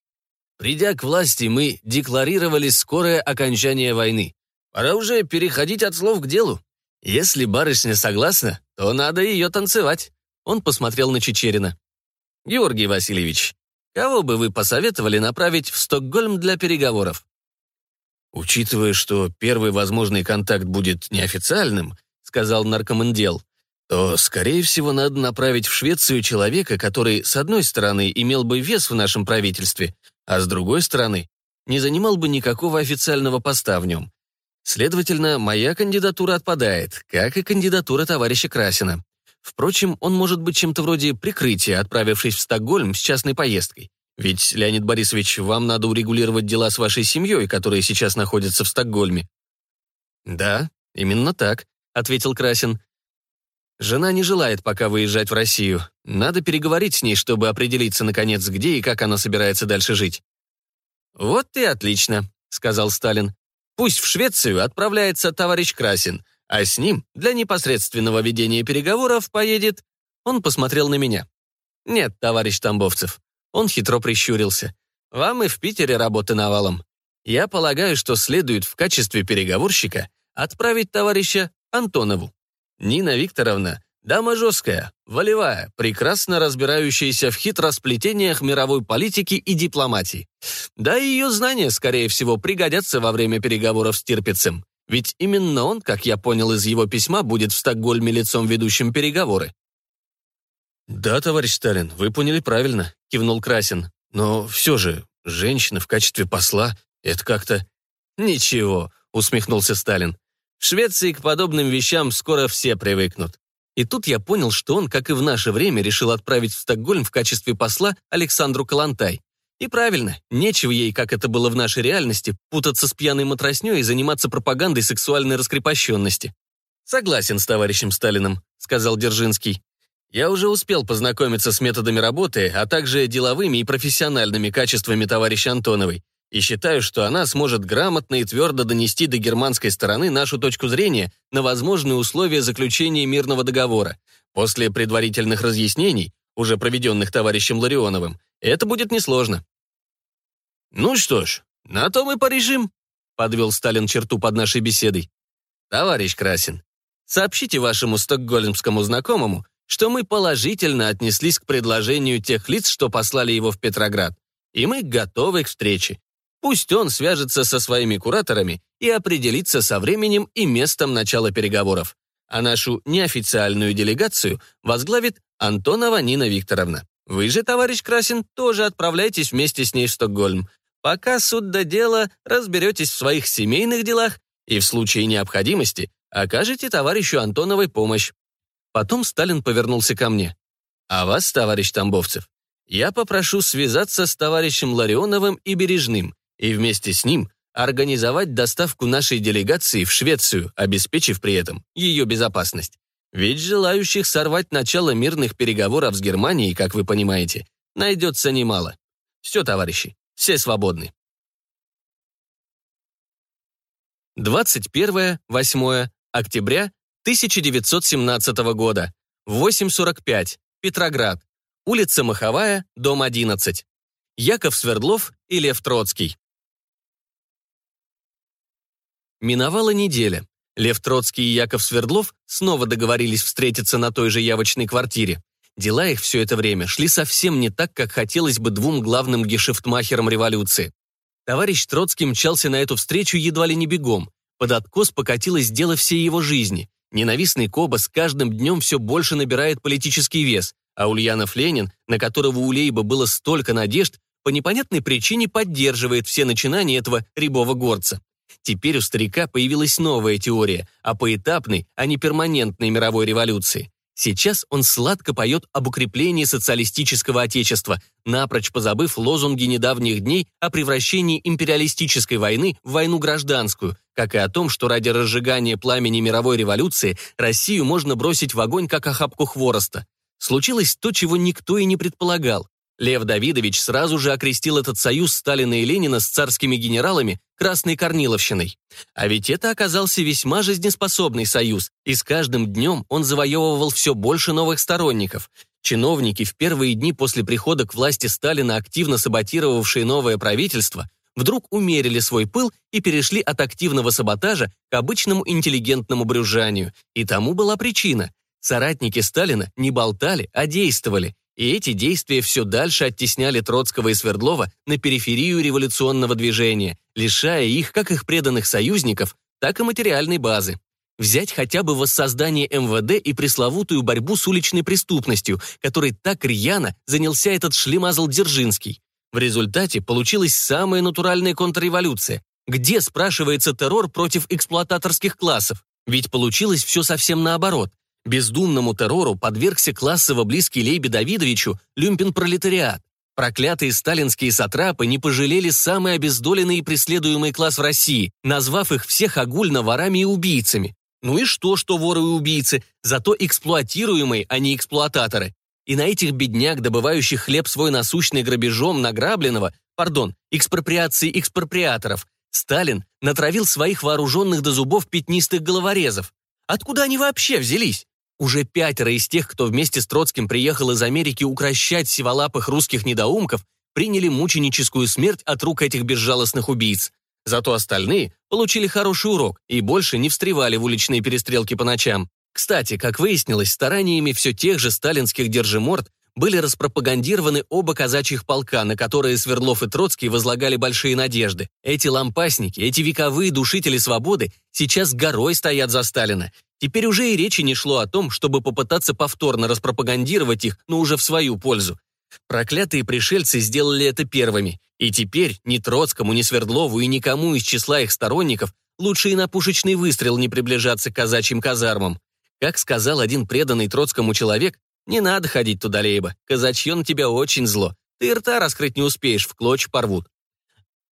«Придя к власти, мы декларировали скорое окончание войны. Пора уже переходить от слов к делу. Если барышня согласна, то надо ее танцевать». Он посмотрел на Чечерина. «Георгий Васильевич, кого бы вы посоветовали направить в Стокгольм для переговоров?» «Учитывая, что первый возможный контакт будет неофициальным», сказал наркомандел, то, скорее всего, надо направить в Швецию человека, который, с одной стороны, имел бы вес в нашем правительстве, а с другой стороны, не занимал бы никакого официального поста в нем. Следовательно, моя кандидатура отпадает, как и кандидатура товарища Красина. Впрочем, он может быть чем-то вроде прикрытия, отправившись в Стокгольм с частной поездкой. Ведь, Леонид Борисович, вам надо урегулировать дела с вашей семьей, которая сейчас находится в Стокгольме. Да, именно так, ответил Красин. Жена не желает пока выезжать в Россию. Надо переговорить с ней, чтобы определиться, наконец, где и как она собирается дальше жить. «Вот и отлично», — сказал Сталин. «Пусть в Швецию отправляется товарищ Красин, а с ним для непосредственного ведения переговоров поедет...» Он посмотрел на меня. «Нет, товарищ Тамбовцев». Он хитро прищурился. «Вам и в Питере работы навалом. Я полагаю, что следует в качестве переговорщика отправить товарища Антонову. Нина Викторовна – дама жесткая, волевая, прекрасно разбирающаяся в хитросплетениях мировой политики и дипломатии. Да и ее знания, скорее всего, пригодятся во время переговоров с Тирпицем. Ведь именно он, как я понял из его письма, будет в Стокгольме лицом ведущим переговоры. «Да, товарищ Сталин, вы поняли правильно», — кивнул Красин. «Но все же, женщина в качестве посла — это как-то...» «Ничего», — усмехнулся Сталин. В Швеции к подобным вещам скоро все привыкнут. И тут я понял, что он, как и в наше время, решил отправить в Стокгольм в качестве посла Александру Калантай. И правильно, нечего ей, как это было в нашей реальности, путаться с пьяной матроснёй и заниматься пропагандой сексуальной раскрепощенности. «Согласен с товарищем Сталиным», — сказал Держинский. «Я уже успел познакомиться с методами работы, а также деловыми и профессиональными качествами товарища Антоновой и считаю, что она сможет грамотно и твердо донести до германской стороны нашу точку зрения на возможные условия заключения мирного договора. После предварительных разъяснений, уже проведенных товарищем Ларионовым, это будет несложно. «Ну что ж, на то мы порешим», — подвел Сталин черту под нашей беседой. «Товарищ Красин, сообщите вашему стокгольмскому знакомому, что мы положительно отнеслись к предложению тех лиц, что послали его в Петроград, и мы готовы к встрече. Пусть он свяжется со своими кураторами и определится со временем и местом начала переговоров. А нашу неофициальную делегацию возглавит Антонова Нина Викторовна. Вы же, товарищ Красин, тоже отправляйтесь вместе с ней в Стокгольм. Пока суд до дела, разберетесь в своих семейных делах и в случае необходимости окажете товарищу Антоновой помощь. Потом Сталин повернулся ко мне. А вас, товарищ Тамбовцев, я попрошу связаться с товарищем Ларионовым и Бережным и вместе с ним организовать доставку нашей делегации в Швецию, обеспечив при этом ее безопасность. Ведь желающих сорвать начало мирных переговоров с Германией, как вы понимаете, найдется немало. Все, товарищи, все свободны. 21-8 октября 1917 года, 8.45, Петроград, улица Маховая, дом 11. Яков Свердлов и Лев Троцкий. Миновала неделя. Лев Троцкий и Яков Свердлов снова договорились встретиться на той же явочной квартире. Дела их все это время шли совсем не так, как хотелось бы двум главным гешефтмахерам революции. Товарищ Троцкий мчался на эту встречу едва ли не бегом. Под откос покатилось дело всей его жизни. Ненавистный Коба с каждым днем все больше набирает политический вес. А Ульянов Ленин, на которого у Лейба было столько надежд, по непонятной причине поддерживает все начинания этого рябого горца. Теперь у старика появилась новая теория о поэтапной, а не перманентной мировой революции. Сейчас он сладко поет об укреплении социалистического отечества, напрочь позабыв лозунги недавних дней о превращении империалистической войны в войну гражданскую, как и о том, что ради разжигания пламени мировой революции Россию можно бросить в огонь как охапку хвороста. Случилось то, чего никто и не предполагал. Лев Давидович сразу же окрестил этот союз Сталина и Ленина с царскими генералами Красной Корниловщиной. А ведь это оказался весьма жизнеспособный союз, и с каждым днем он завоевывал все больше новых сторонников. Чиновники, в первые дни после прихода к власти Сталина, активно саботировавшие новое правительство, вдруг умерили свой пыл и перешли от активного саботажа к обычному интеллигентному брюзжанию. И тому была причина. Соратники Сталина не болтали, а действовали, и эти действия все дальше оттесняли Троцкого и Свердлова на периферию революционного движения, лишая их как их преданных союзников, так и материальной базы. Взять хотя бы воссоздание МВД и пресловутую борьбу с уличной преступностью, которой так рьяно занялся этот шлемазл Дзержинский. В результате получилась самая натуральная контрреволюция. Где, спрашивается, террор против эксплуататорских классов? Ведь получилось все совсем наоборот. Бездумному террору подвергся классово близкий Лейбе Давидовичу люмпен-пролетариат. Проклятые сталинские сатрапы не пожалели самый обездоленный и преследуемый класс в России, назвав их всех огульно ворами и убийцами. Ну и что, что воры и убийцы, зато эксплуатируемые, а не эксплуататоры. И на этих бедняк, добывающих хлеб свой насущный грабежом награбленного, пардон, экспроприации экспроприаторов, Сталин натравил своих вооруженных до зубов пятнистых головорезов. Откуда они вообще взялись? Уже пятеро из тех, кто вместе с Троцким приехал из Америки укращать сиволапых русских недоумков, приняли мученическую смерть от рук этих безжалостных убийц. Зато остальные получили хороший урок и больше не встревали в уличные перестрелки по ночам. Кстати, как выяснилось, стараниями все тех же сталинских держиморд были распропагандированы оба казачьих полка, на которые Свердлов и Троцкий возлагали большие надежды. Эти лампасники, эти вековые душители свободы сейчас горой стоят за Сталина. Теперь уже и речи не шло о том, чтобы попытаться повторно распропагандировать их, но уже в свою пользу. Проклятые пришельцы сделали это первыми, и теперь ни Троцкому, ни Свердлову и никому из числа их сторонников лучше и на пушечный выстрел не приближаться к казачьим казармам. Как сказал один преданный Троцкому человек, не надо ходить туда, Лейба, казачье на тебя очень зло, ты рта раскрыть не успеешь, в клочь порвут.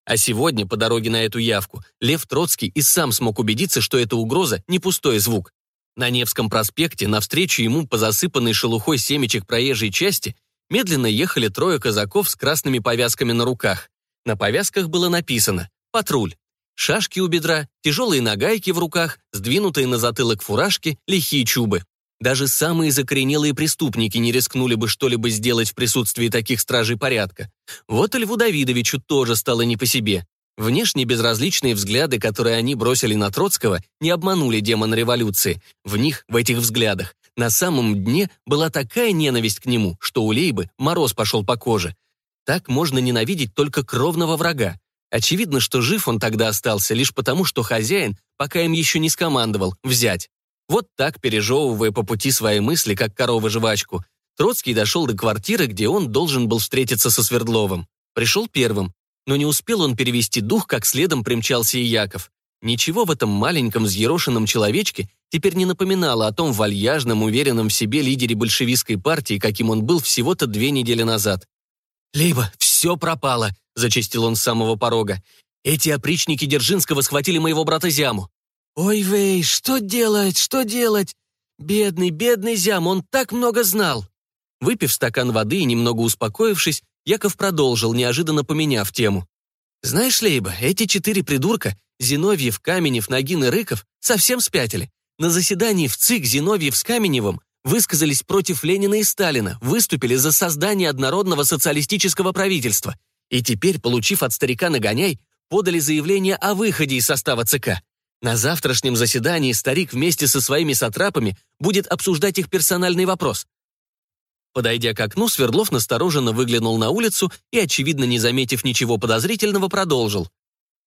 А сегодня, по дороге на эту явку, Лев Троцкий и сам смог убедиться, что эта угроза не пустой звук. На Невском проспекте, навстречу ему по засыпанной шелухой семечек проезжей части, медленно ехали трое казаков с красными повязками на руках. На повязках было написано «Патруль». Шашки у бедра, тяжелые нагайки в руках, сдвинутые на затылок фуражки, лихие чубы. Даже самые закоренелые преступники не рискнули бы что-либо сделать в присутствии таких стражей порядка. Вот и Льву Давидовичу тоже стало не по себе. Внешне безразличные взгляды, которые они бросили на Троцкого, не обманули демона революции. В них, в этих взглядах, на самом дне была такая ненависть к нему, что у Лейбы мороз пошел по коже. Так можно ненавидеть только кровного врага. Очевидно, что жив он тогда остался лишь потому, что хозяин, пока им еще не скомандовал, взять. Вот так, пережевывая по пути свои мысли, как корова жвачку, Троцкий дошел до квартиры, где он должен был встретиться со Свердловым. Пришел первым, но не успел он перевести дух, как следом примчался и Яков. Ничего в этом маленьком взъерошенном человечке теперь не напоминало о том вальяжном, уверенном в себе лидере большевистской партии, каким он был всего-то две недели назад. «Либо все пропало», — зачистил он с самого порога. «Эти опричники Держинского схватили моего брата Зяму». «Ой, вей, что делать, что делать? Бедный, бедный Зям, он так много знал». Выпив стакан воды и немного успокоившись, Яков продолжил, неожиданно поменяв тему. «Знаешь, Лейба, эти четыре придурка, Зиновьев, Каменев, Нагин и Рыков, совсем спятили. На заседании в ЦИК Зиновьев с Каменевым высказались против Ленина и Сталина, выступили за создание однородного социалистического правительства. И теперь, получив от старика нагоняй, подали заявление о выходе из состава ЦК. На завтрашнем заседании старик вместе со своими сатрапами будет обсуждать их персональный вопрос. Подойдя к окну, Свердлов настороженно выглянул на улицу и, очевидно, не заметив ничего подозрительного, продолжил.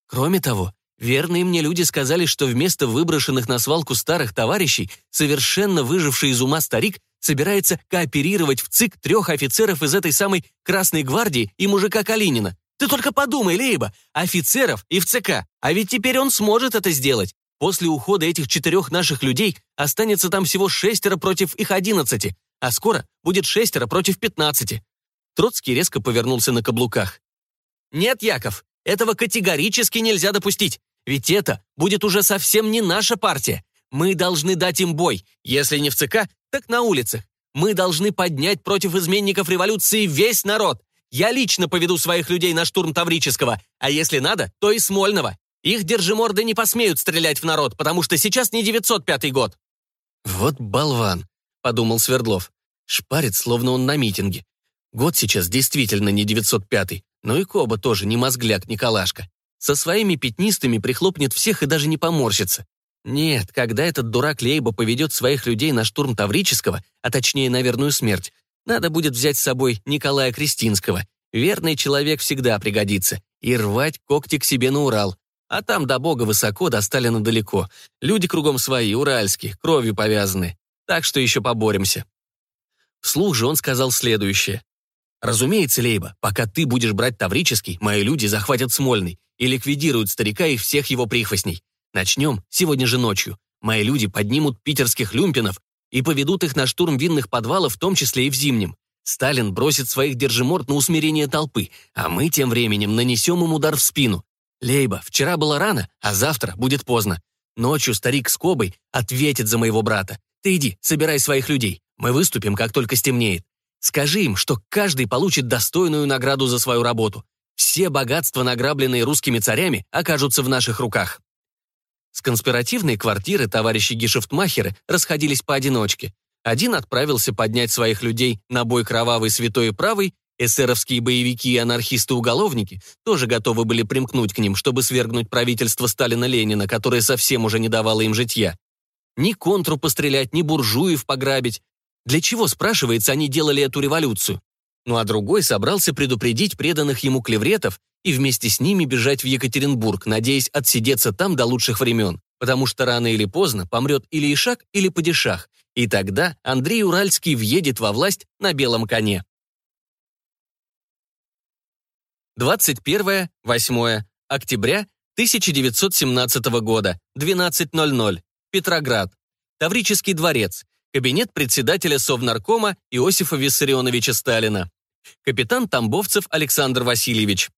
Кроме того, верные мне люди сказали, что вместо выброшенных на свалку старых товарищей, совершенно выживший из ума старик собирается кооперировать в ЦИК трех офицеров из этой самой Красной гвардии и мужика Калинина. Ты только подумай, Лейба, офицеров и в ЦК. А ведь теперь он сможет это сделать. После ухода этих четырех наших людей останется там всего шестеро против их одиннадцати, а скоро будет шестеро против пятнадцати. Троцкий резко повернулся на каблуках. «Нет, Яков, этого категорически нельзя допустить, ведь это будет уже совсем не наша партия. Мы должны дать им бой, если не в ЦК, так на улицах. Мы должны поднять против изменников революции весь народ. Я лично поведу своих людей на штурм Таврического, а если надо, то и Смольного. Их держиморды не посмеют стрелять в народ, потому что сейчас не 905 год». «Вот болван», — подумал Свердлов. Шпарит, словно он на митинге. Год сейчас действительно не 905 но и Коба тоже не мозгляк Николашка. Со своими пятнистыми прихлопнет всех и даже не поморщится. Нет, когда этот дурак Лейба поведет своих людей на штурм Таврического, а точнее на верную смерть, надо будет взять с собой Николая Кристинского. Верный человек всегда пригодится. И рвать когти к себе на Урал. А там до бога высоко, до Сталина далеко. Люди кругом свои, уральские, кровью повязаны. Так что еще поборемся. Вслух же он сказал следующее. «Разумеется, Лейба, пока ты будешь брать Таврический, мои люди захватят Смольный и ликвидируют старика и всех его прихвостней. Начнем сегодня же ночью. Мои люди поднимут питерских люмпинов и поведут их на штурм винных подвалов, в том числе и в зимнем. Сталин бросит своих держиморд на усмирение толпы, а мы тем временем нанесем им удар в спину. Лейба, вчера было рано, а завтра будет поздно. Ночью старик с Кобой ответит за моего брата. Ты иди, собирай своих людей. Мы выступим, как только стемнеет. Скажи им, что каждый получит достойную награду за свою работу. Все богатства, награбленные русскими царями, окажутся в наших руках. С конспиративной квартиры товарищи Гешефтмахеры расходились поодиночке. Один отправился поднять своих людей на бой кровавый святой и правый, эсеровские боевики и анархисты-уголовники тоже готовы были примкнуть к ним, чтобы свергнуть правительство Сталина-Ленина, которое совсем уже не давало им житья. Ни контру пострелять, ни буржуев пограбить. Для чего, спрашивается, они делали эту революцию? Ну а другой собрался предупредить преданных ему клевретов и вместе с ними бежать в Екатеринбург, надеясь отсидеться там до лучших времен, потому что рано или поздно помрет или Ишак, или Падишах, и тогда Андрей Уральский въедет во власть на белом коне. 21-8 октября 1917 года, 12.00, Петроград, Таврический дворец, кабинет председателя Совнаркома Иосифа Виссарионовича Сталина, капитан Тамбовцев Александр Васильевич.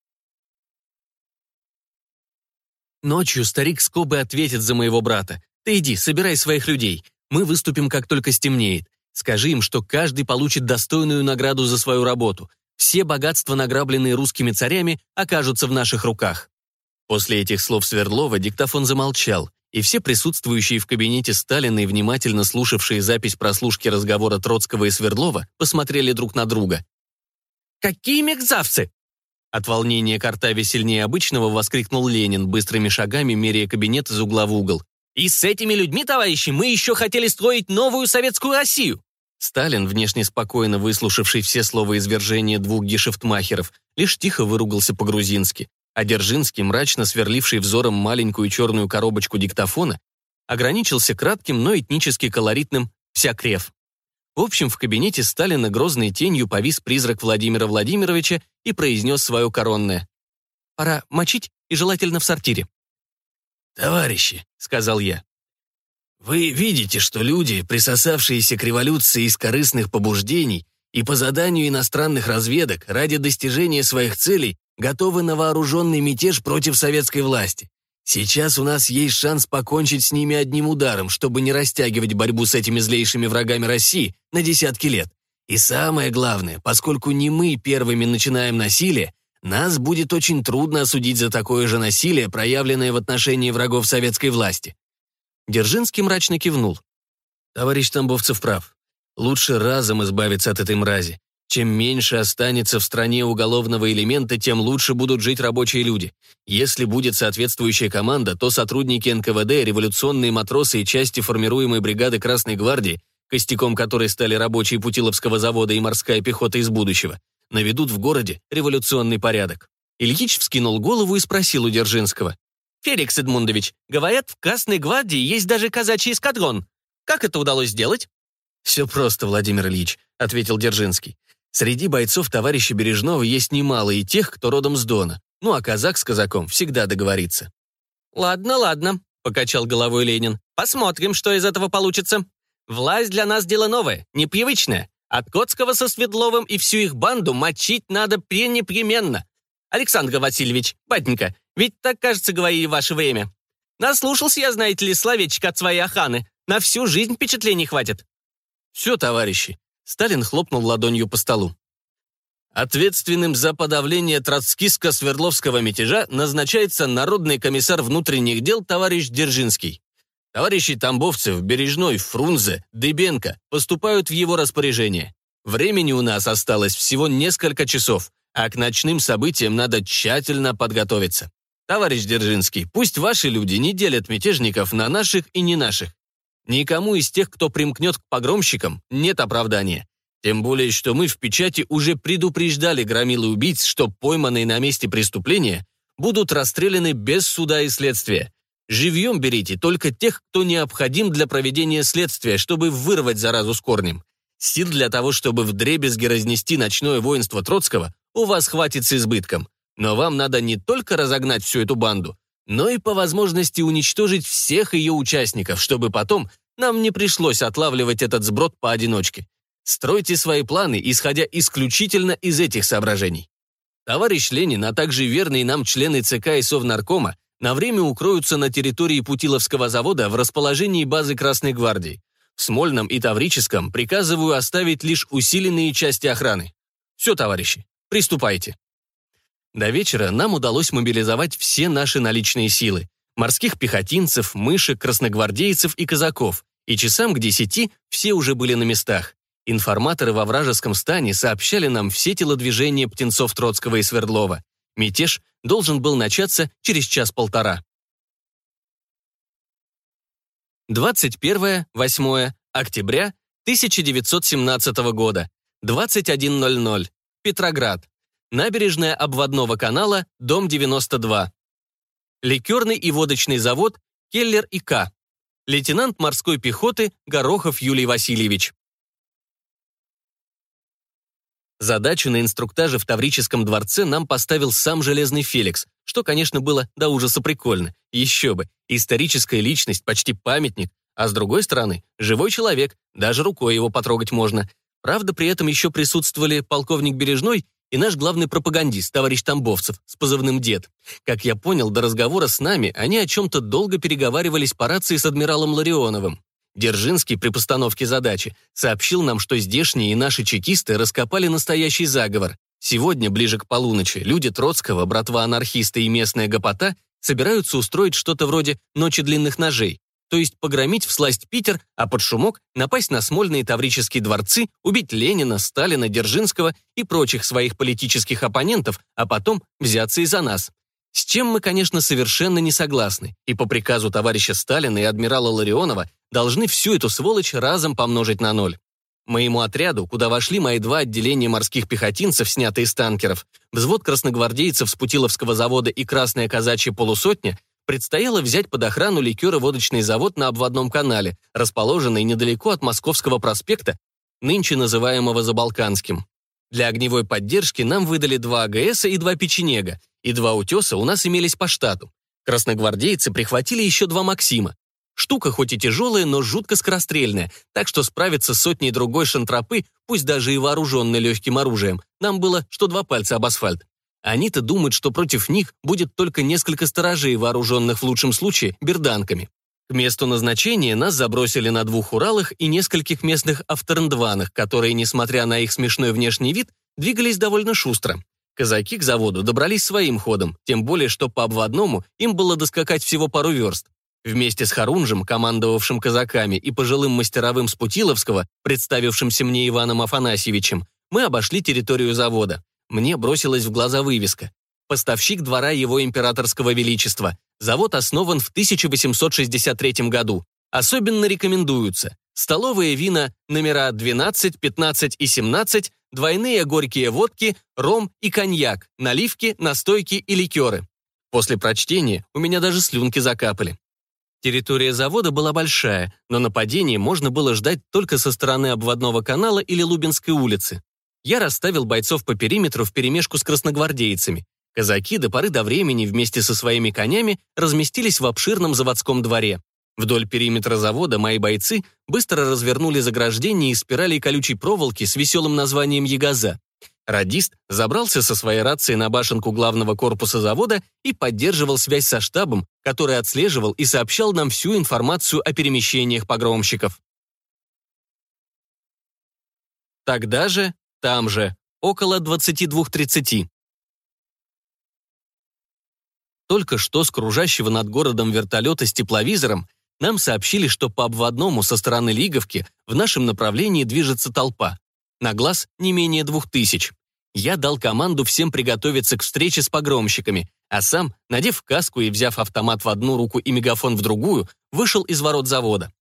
Ночью старик Скобы ответит за моего брата. Ты иди, собирай своих людей. Мы выступим, как только стемнеет. Скажи им, что каждый получит достойную награду за свою работу. Все богатства, награбленные русскими царями, окажутся в наших руках». После этих слов Свердлова диктофон замолчал, и все присутствующие в кабинете Сталина и внимательно слушавшие запись прослушки разговора Троцкого и Свердлова посмотрели друг на друга. «Какие мегзавцы!» От волнения Картави сильнее обычного воскликнул Ленин, быстрыми шагами меряя кабинет из угла в угол. «И с этими людьми, товарищи, мы еще хотели строить новую советскую Россию!» Сталин, внешне спокойно выслушавший все слова извержения двух гешефтмахеров, лишь тихо выругался по-грузински, а Держинский, мрачно сверливший взором маленькую черную коробочку диктофона, ограничился кратким, но этнически колоритным «всякрев». В общем, в кабинете Сталина грозной тенью повис призрак Владимира Владимировича и произнес свое коронное. «Пора мочить и желательно в сортире». «Товарищи», — сказал я, — «вы видите, что люди, присосавшиеся к революции из корыстных побуждений и по заданию иностранных разведок ради достижения своих целей готовы на вооруженный мятеж против советской власти. Сейчас у нас есть шанс покончить с ними одним ударом, чтобы не растягивать борьбу с этими злейшими врагами России на десятки лет. И самое главное, поскольку не мы первыми начинаем насилие, нас будет очень трудно осудить за такое же насилие, проявленное в отношении врагов советской власти. Держинский мрачно кивнул. Товарищ Тамбовцев прав. Лучше разом избавиться от этой мрази. Чем меньше останется в стране уголовного элемента, тем лучше будут жить рабочие люди. Если будет соответствующая команда, то сотрудники НКВД, революционные матросы и части формируемой бригады Красной Гвардии, костяком которой стали рабочие Путиловского завода и морская пехота из будущего, наведут в городе революционный порядок. Ильич вскинул голову и спросил у Держинского. «Феликс Эдмундович, говорят, в Красной гвардии есть даже казачий эскадрон. Как это удалось сделать?» «Все просто, Владимир Ильич», — ответил Держинский. «Среди бойцов товарища Бережного есть немало и тех, кто родом с Дона. Ну а казак с казаком всегда договорится». «Ладно, ладно», — покачал головой Ленин. «Посмотрим, что из этого получится. Власть для нас дело новое, непривычное. От Коцкого со Светловым и всю их банду мочить надо пренепременно. Александр Васильевич, батенька, ведь так, кажется, говорили ваше время. Наслушался я, знаете ли, словечек от своей оханы. На всю жизнь впечатлений хватит». «Все, товарищи», — Сталин хлопнул ладонью по столу. Ответственным за подавление троцкистско-свердловского мятежа назначается Народный комиссар внутренних дел товарищ Держинский. Товарищи Тамбовцев, Бережной, Фрунзе, Дыбенко поступают в его распоряжение. Времени у нас осталось всего несколько часов, а к ночным событиям надо тщательно подготовиться. Товарищ Держинский, пусть ваши люди не делят мятежников на наших и не наших. Никому из тех, кто примкнет к погромщикам, нет оправдания. Тем более, что мы в печати уже предупреждали громилы убийц, что пойманные на месте преступления будут расстреляны без суда и следствия. Живьем берите только тех, кто необходим для проведения следствия, чтобы вырвать заразу с корнем. Сил для того, чтобы вдребезги разнести ночное воинство Троцкого, у вас хватит с избытком. Но вам надо не только разогнать всю эту банду, но и по возможности уничтожить всех ее участников, чтобы потом нам не пришлось отлавливать этот сброд поодиночке. Стройте свои планы, исходя исключительно из этих соображений. Товарищ Ленин, а также верные нам члены ЦК и Совнаркома на время укроются на территории Путиловского завода в расположении базы Красной гвардии. В Смольном и Таврическом приказываю оставить лишь усиленные части охраны. Все, товарищи, приступайте. До вечера нам удалось мобилизовать все наши наличные силы. Морских пехотинцев, мышек, красногвардейцев и казаков. И часам к десяти все уже были на местах. Информаторы во вражеском стане сообщали нам все телодвижения птенцов Троцкого и Свердлова. Мятеж должен был начаться через час-полтора. 21-8 октября 1917 года, 21.00, Петроград. Набережная обводного канала, дом 92. Ликерный и водочный завод Келлер и К. Лейтенант морской пехоты Горохов Юлий Васильевич. Задачу на инструктаже в Таврическом дворце нам поставил сам Железный Феликс, что, конечно, было до ужаса прикольно. Еще бы, историческая личность, почти памятник, а с другой стороны, живой человек, даже рукой его потрогать можно. Правда, при этом еще присутствовали полковник Бережной и наш главный пропагандист, товарищ Тамбовцев, с позывным «Дед». Как я понял, до разговора с нами они о чем-то долго переговаривались по рации с адмиралом Ларионовым. Держинский при постановке задачи сообщил нам, что здешние и наши чекисты раскопали настоящий заговор. Сегодня, ближе к полуночи, люди Троцкого, братва анархиста и местная гопота собираются устроить что-то вроде «ночи длинных ножей», то есть погромить всласть Питер, а под шумок напасть на Смольные Таврические дворцы, убить Ленина, Сталина, Держинского и прочих своих политических оппонентов, а потом взяться и за нас. С чем мы, конечно, совершенно не согласны, и по приказу товарища Сталина и адмирала Ларионова должны всю эту сволочь разом помножить на ноль. Моему отряду, куда вошли мои два отделения морских пехотинцев, снятые из танкеров, взвод красногвардейцев с Путиловского завода и Красная казачья полусотня, предстояло взять под охрану ликеро-водочный завод на обводном канале, расположенный недалеко от Московского проспекта, нынче называемого Забалканским. Для огневой поддержки нам выдали два АГС и два печенега, и два утеса у нас имелись по штату. Красногвардейцы прихватили еще два Максима. Штука хоть и тяжелая, но жутко скорострельная, так что справиться с сотней другой шантропы, пусть даже и вооруженной легким оружием, нам было что два пальца об асфальт. Они-то думают, что против них будет только несколько сторожей, вооруженных в лучшем случае берданками. К месту назначения нас забросили на двух Уралах и нескольких местных авторендванах, которые, несмотря на их смешной внешний вид, двигались довольно шустро. Казаки к заводу добрались своим ходом, тем более, что по обводному им было доскакать всего пару верст. Вместе с Харунжем, командовавшим казаками, и пожилым мастеровым с Путиловского, представившимся мне Иваном Афанасьевичем, мы обошли территорию завода. Мне бросилась в глаза вывеска. Поставщик двора его императорского величества. Завод основан в 1863 году. Особенно рекомендуются столовые вина номера 12, 15 и 17, двойные горькие водки, ром и коньяк, наливки, настойки и ликеры. После прочтения у меня даже слюнки закапали. Территория завода была большая, но нападение можно было ждать только со стороны обводного канала или Лубинской улицы. Я расставил бойцов по периметру вперемешку с красногвардейцами. Казаки до поры до времени вместе со своими конями разместились в обширном заводском дворе. Вдоль периметра завода мои бойцы быстро развернули заграждение из спиралей колючей проволоки с веселым названием «Ягоза». Радист забрался со своей рацией на башенку главного корпуса завода и поддерживал связь со штабом, который отслеживал и сообщал нам всю информацию о перемещениях погромщиков. Тогда же, там же, около 22.30. Только что с кружащего над городом вертолета с тепловизором нам сообщили, что по обводному со стороны Лиговки в нашем направлении движется толпа. На глаз не менее двух тысяч. Я дал команду всем приготовиться к встрече с погромщиками, а сам, надев каску и взяв автомат в одну руку и мегафон в другую, вышел из ворот завода.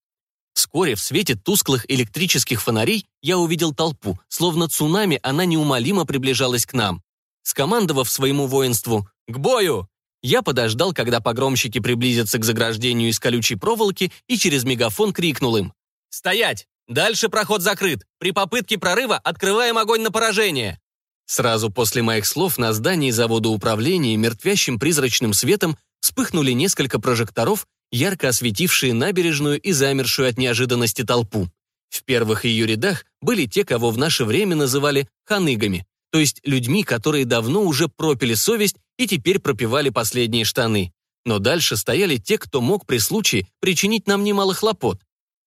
Вскоре в свете тусклых электрических фонарей я увидел толпу, словно цунами она неумолимо приближалась к нам. Скомандовав своему воинству «К бою!», я подождал, когда погромщики приблизятся к заграждению из колючей проволоки и через мегафон крикнул им «Стоять! Дальше проход закрыт. При попытке прорыва открываем огонь на поражение!» Сразу после моих слов на здании завода управления мертвящим призрачным светом вспыхнули несколько прожекторов, ярко осветившие набережную и замершую от неожиданности толпу. В первых ее рядах были те, кого в наше время называли ханыгами, то есть людьми, которые давно уже пропили совесть и теперь пропивали последние штаны. Но дальше стояли те, кто мог при случае причинить нам немало хлопот.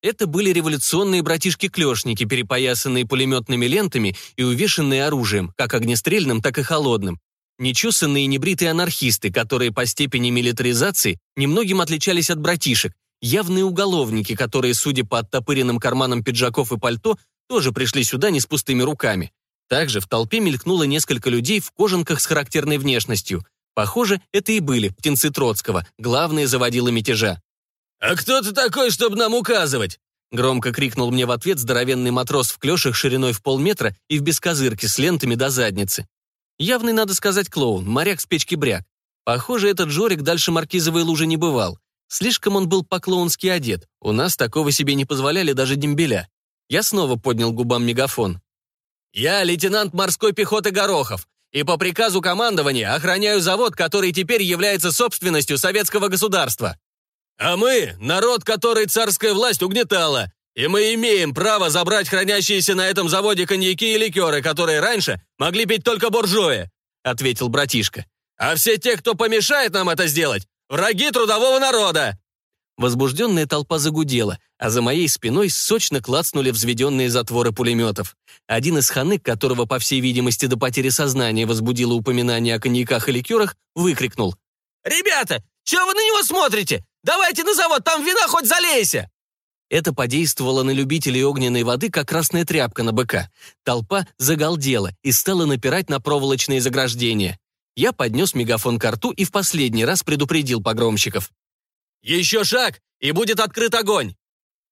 Это были революционные братишки-клешники, перепоясанные пулеметными лентами и увешанные оружием, как огнестрельным, так и холодным. Нечесанные небритые анархисты, которые по степени милитаризации немногим отличались от братишек, явные уголовники, которые, судя по оттопыренным карманам пиджаков и пальто, тоже пришли сюда не с пустыми руками. Также в толпе мелькнуло несколько людей в кожанках с характерной внешностью. Похоже, это и были птенцы Троцкого, главные заводилы мятежа. «А кто ты такой, чтобы нам указывать?» Громко крикнул мне в ответ здоровенный матрос в клешах шириной в полметра и в бескозырке с лентами до задницы. Явный, надо сказать, клоун, моряк с печки бряк. Похоже, этот Жорик дальше маркизовой лужи не бывал. Слишком он был по-клоунски одет. У нас такого себе не позволяли даже дембеля. Я снова поднял губам мегафон. «Я лейтенант морской пехоты Горохов, и по приказу командования охраняю завод, который теперь является собственностью советского государства. А мы — народ, который царская власть угнетала, и мы имеем право забрать хранящиеся на этом заводе коньяки и ликеры, которые раньше могли пить только буржуи», — ответил братишка. «А все те, кто помешает нам это сделать, враги трудового народа!» Возбужденная толпа загудела, а за моей спиной сочно клацнули взведенные затворы пулеметов. Один из ханык, которого, по всей видимости, до потери сознания возбудило упоминание о коньяках и ликерах, выкрикнул. «Ребята, чего вы на него смотрите? Давайте на завод, там вина хоть залейся!» Это подействовало на любителей огненной воды, как красная тряпка на быка. Толпа загалдела и стала напирать на проволочные заграждения. Я поднес мегафон к рту и в последний раз предупредил погромщиков. «Еще шаг, и будет открыт огонь!»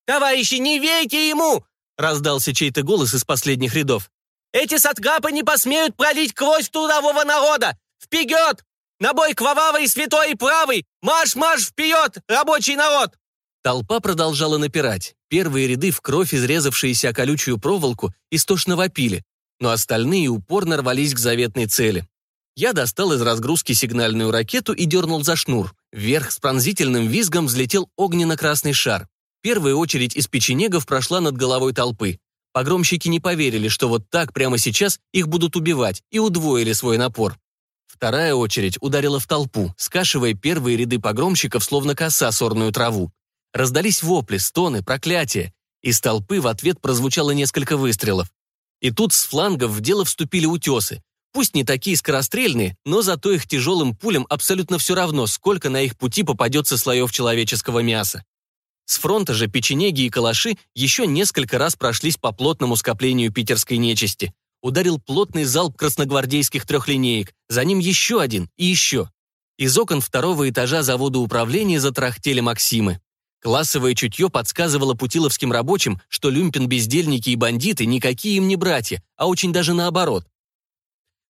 «Товарищи, не верьте ему!» раздался чей-то голос из последних рядов. «Эти сатгапы не посмеют пролить кровь трудового народа! Вперед! На бой кровавый, святой и правый! Марш-марш вперед, рабочий народ!» Толпа продолжала напирать. Первые ряды в кровь, изрезавшиеся о колючую проволоку, истошно вопили, но остальные упорно рвались к заветной цели. Я достал из разгрузки сигнальную ракету и дернул за шнур. Вверх с пронзительным визгом взлетел огненно-красный шар. Первая очередь из печенегов прошла над головой толпы. Погромщики не поверили, что вот так прямо сейчас их будут убивать, и удвоили свой напор. Вторая очередь ударила в толпу, скашивая первые ряды погромщиков, словно коса сорную траву. Раздались вопли, стоны, проклятия. Из толпы в ответ прозвучало несколько выстрелов. И тут с флангов в дело вступили утесы. Пусть не такие скорострельные, но зато их тяжелым пулям абсолютно все равно, сколько на их пути попадется слоев человеческого мяса. С фронта же печенеги и калаши еще несколько раз прошлись по плотному скоплению питерской нечисти ударил плотный залп красногвардейских трехлинеек, за ним еще один и еще. Из окон второго этажа завода управления затрахтели Максимы. Классовое чутье подсказывало путиловским рабочим, что люмпен-бездельники и бандиты никакие им не братья, а очень даже наоборот.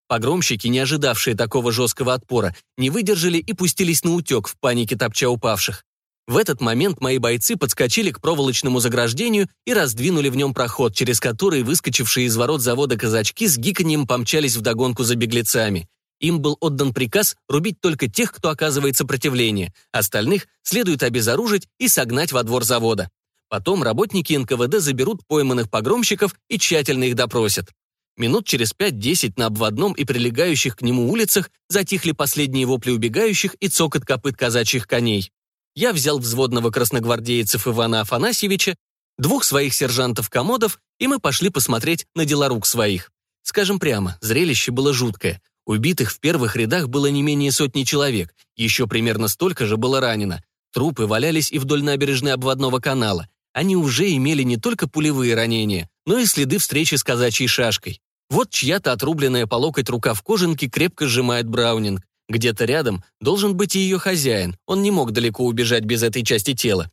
Погромщики, не ожидавшие такого жесткого отпора, не выдержали и пустились на утек в панике топча упавших. В этот момент мои бойцы подскочили к проволочному заграждению и раздвинули в нем проход, через который выскочившие из ворот завода казачки с гиканьем помчались вдогонку за беглецами. Им был отдан приказ рубить только тех, кто оказывает сопротивление, остальных следует обезоружить и согнать во двор завода. Потом работники НКВД заберут пойманных погромщиков и тщательно их допросят. Минут через 5-10 на обводном и прилегающих к нему улицах затихли последние вопли убегающих и цокот копыт казачьих коней. Я взял взводного красногвардейцев Ивана Афанасьевича, двух своих сержантов-комодов, и мы пошли посмотреть на дела рук своих. Скажем прямо, зрелище было жуткое. Убитых в первых рядах было не менее сотни человек, еще примерно столько же было ранено. Трупы валялись и вдоль набережной обводного канала. Они уже имели не только пулевые ранения, но и следы встречи с казачьей шашкой. Вот чья-то отрубленная по локоть рука в кожанке крепко сжимает Браунинг. Где-то рядом должен быть и ее хозяин, он не мог далеко убежать без этой части тела.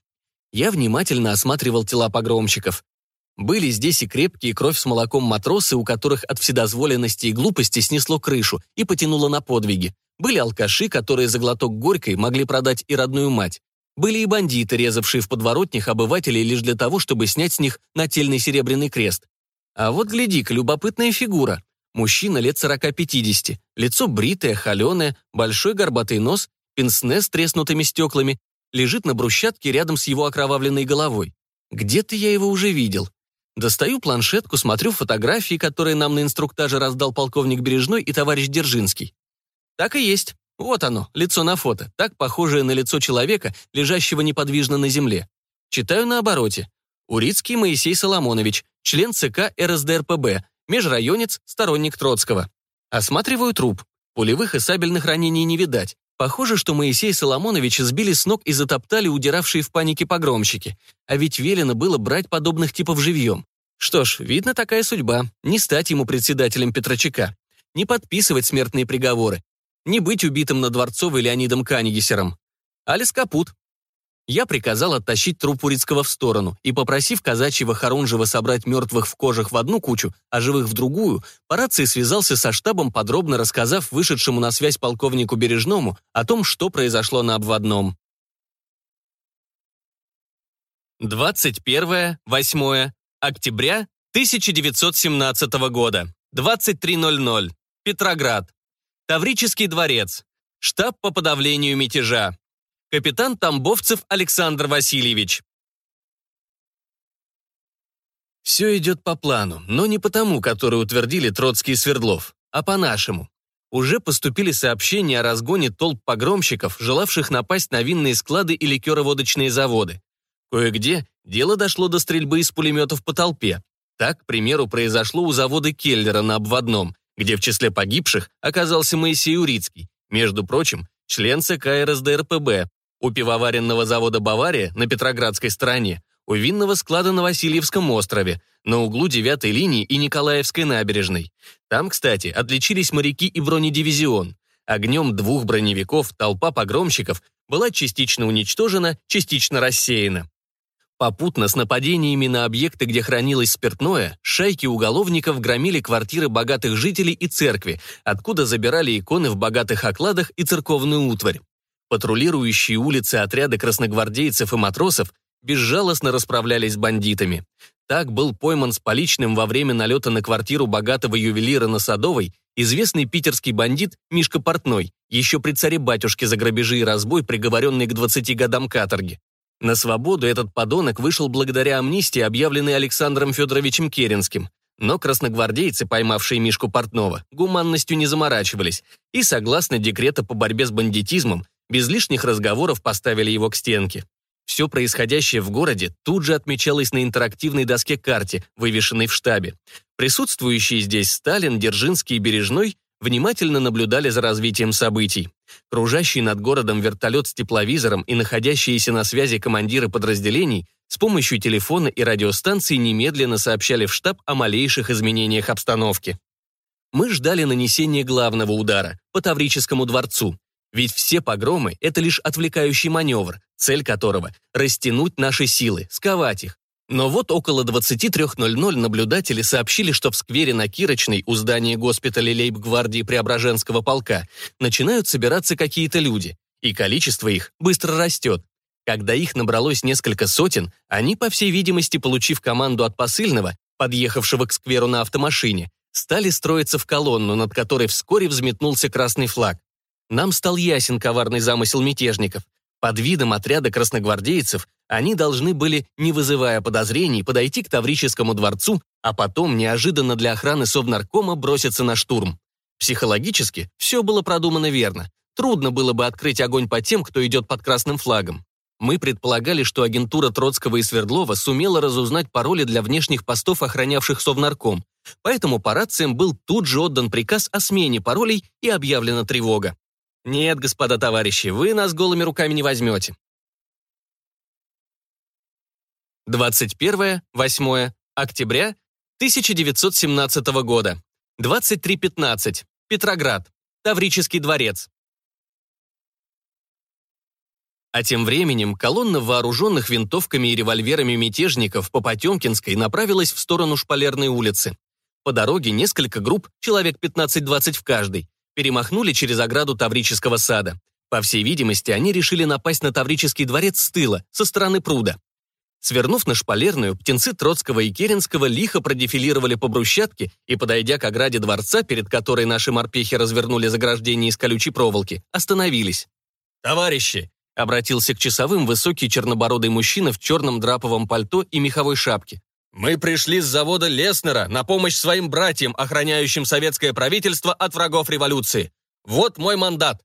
Я внимательно осматривал тела погромщиков. Были здесь и крепкие кровь с молоком матросы, у которых от вседозволенности и глупости снесло крышу и потянуло на подвиги. Были алкаши, которые за глоток горькой могли продать и родную мать. Были и бандиты, резавшие в подворотнях обывателей лишь для того, чтобы снять с них нательный серебряный крест. А вот гляди-ка, любопытная фигура. Мужчина лет 40-50, лицо бритое, холеное, большой горбатый нос, пенсне с треснутыми стеклами, лежит на брусчатке рядом с его окровавленной головой. Где-то я его уже видел. Достаю планшетку, смотрю фотографии, которые нам на инструктаже раздал полковник Бережной и товарищ Держинский. Так и есть. Вот оно, лицо на фото, так похожее на лицо человека, лежащего неподвижно на земле. Читаю на обороте. Урицкий Моисей Соломонович, член ЦК РСДРПБ, межрайонец, сторонник Троцкого. Осматриваю труп. Пулевых и сабельных ранений не видать. Похоже, что Моисей Соломонович сбили с ног и затоптали удиравшие в панике погромщики. А ведь велено было брать подобных типов живьем. Что ж, видно такая судьба. Не стать ему председателем Петрочека. Не подписывать смертные приговоры. Не быть убитым на Дворцовой Леонидом Канигесером. Алис капут. Я приказал оттащить труп Урицкого в сторону и, попросив казачьего Харунжева собрать мертвых в кожах в одну кучу, а живых в другую, по рации связался со штабом, подробно рассказав вышедшему на связь полковнику Бережному о том, что произошло на обводном. 21-8 октября 1917 года, 23.00, Петроград. Таврический дворец. Штаб по подавлению мятежа капитан Тамбовцев Александр Васильевич. Все идет по плану, но не по тому, который утвердили Троцкий и Свердлов, а по нашему. Уже поступили сообщения о разгоне толп погромщиков, желавших напасть на винные склады и ликероводочные заводы. Кое-где дело дошло до стрельбы из пулеметов по толпе. Так, к примеру, произошло у завода Келлера на обводном, где в числе погибших оказался Моисей Урицкий, между прочим, член ЦК РСДРПБ, у пивоваренного завода «Бавария» на Петроградской стороне, у винного склада на Васильевском острове, на углу 9 линии и Николаевской набережной. Там, кстати, отличились моряки и бронедивизион. Огнем двух броневиков толпа погромщиков была частично уничтожена, частично рассеяна. Попутно с нападениями на объекты, где хранилось спиртное, шайки уголовников громили квартиры богатых жителей и церкви, откуда забирали иконы в богатых окладах и церковную утварь. Патрулирующие улицы отряды красногвардейцев и матросов безжалостно расправлялись с бандитами. Так был пойман с поличным во время налета на квартиру богатого ювелира на Садовой известный питерский бандит Мишка Портной, еще при царе-батюшке за грабежи и разбой, приговоренный к 20 годам каторги. На свободу этот подонок вышел благодаря амнистии, объявленной Александром Федоровичем Керенским. Но красногвардейцы, поймавшие Мишку Портнова, гуманностью не заморачивались и, согласно декрета по борьбе с бандитизмом, без лишних разговоров поставили его к стенке. Все происходящее в городе тут же отмечалось на интерактивной доске карте, вывешенной в штабе. Присутствующие здесь Сталин, Держинский и Бережной внимательно наблюдали за развитием событий. Кружащий над городом вертолет с тепловизором и находящиеся на связи командиры подразделений с помощью телефона и радиостанции немедленно сообщали в штаб о малейших изменениях обстановки. Мы ждали нанесения главного удара по Таврическому дворцу. Ведь все погромы — это лишь отвлекающий маневр, цель которого — растянуть наши силы, сковать их. Но вот около 23.00 наблюдатели сообщили, что в сквере на Кирочной у здания госпиталя лейб-гвардии Преображенского полка начинают собираться какие-то люди, и количество их быстро растет. Когда их набралось несколько сотен, они, по всей видимости, получив команду от посыльного, подъехавшего к скверу на автомашине, стали строиться в колонну, над которой вскоре взметнулся красный флаг. Нам стал ясен коварный замысел мятежников. Под видом отряда красногвардейцев они должны были, не вызывая подозрений, подойти к Таврическому дворцу, а потом неожиданно для охраны Совнаркома броситься на штурм. Психологически все было продумано верно. Трудно было бы открыть огонь по тем, кто идет под красным флагом. Мы предполагали, что агентура Троцкого и Свердлова сумела разузнать пароли для внешних постов, охранявших Совнарком. Поэтому по рациям был тут же отдан приказ о смене паролей и объявлена тревога. Нет, господа товарищи, вы нас голыми руками не возьмете. 21-8 октября 1917 года. 23.15. Петроград. Таврический дворец. А тем временем колонна вооруженных винтовками и револьверами мятежников по Потемкинской направилась в сторону Шпалерной улицы. По дороге несколько групп, человек 15-20 в каждой, перемахнули через ограду Таврического сада. По всей видимости, они решили напасть на Таврический дворец с тыла, со стороны пруда. Свернув на шпалерную, птенцы Троцкого и Керенского лихо продефилировали по брусчатке и, подойдя к ограде дворца, перед которой наши морпехи развернули заграждение из колючей проволоки, остановились. «Товарищи!» — обратился к часовым высокий чернобородый мужчина в черном драповом пальто и меховой шапке. «Мы пришли с завода Леснера на помощь своим братьям, охраняющим советское правительство от врагов революции. Вот мой мандат!»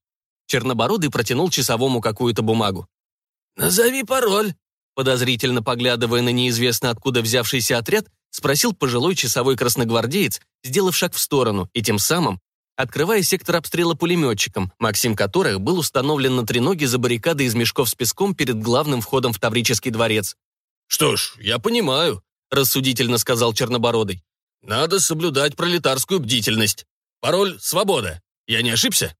Чернобородый протянул часовому какую-то бумагу. «Назови пароль», Подозрительно поглядывая на неизвестно откуда взявшийся отряд, спросил пожилой часовой красногвардеец, сделав шаг в сторону, и тем самым открывая сектор обстрела пулеметчиком, Максим которых был установлен на треноге за баррикадой из мешков с песком перед главным входом в Таврический дворец. «Что ж, я понимаю», — рассудительно сказал Чернобородый. «Надо соблюдать пролетарскую бдительность. Пароль «Свобода». Я не ошибся?»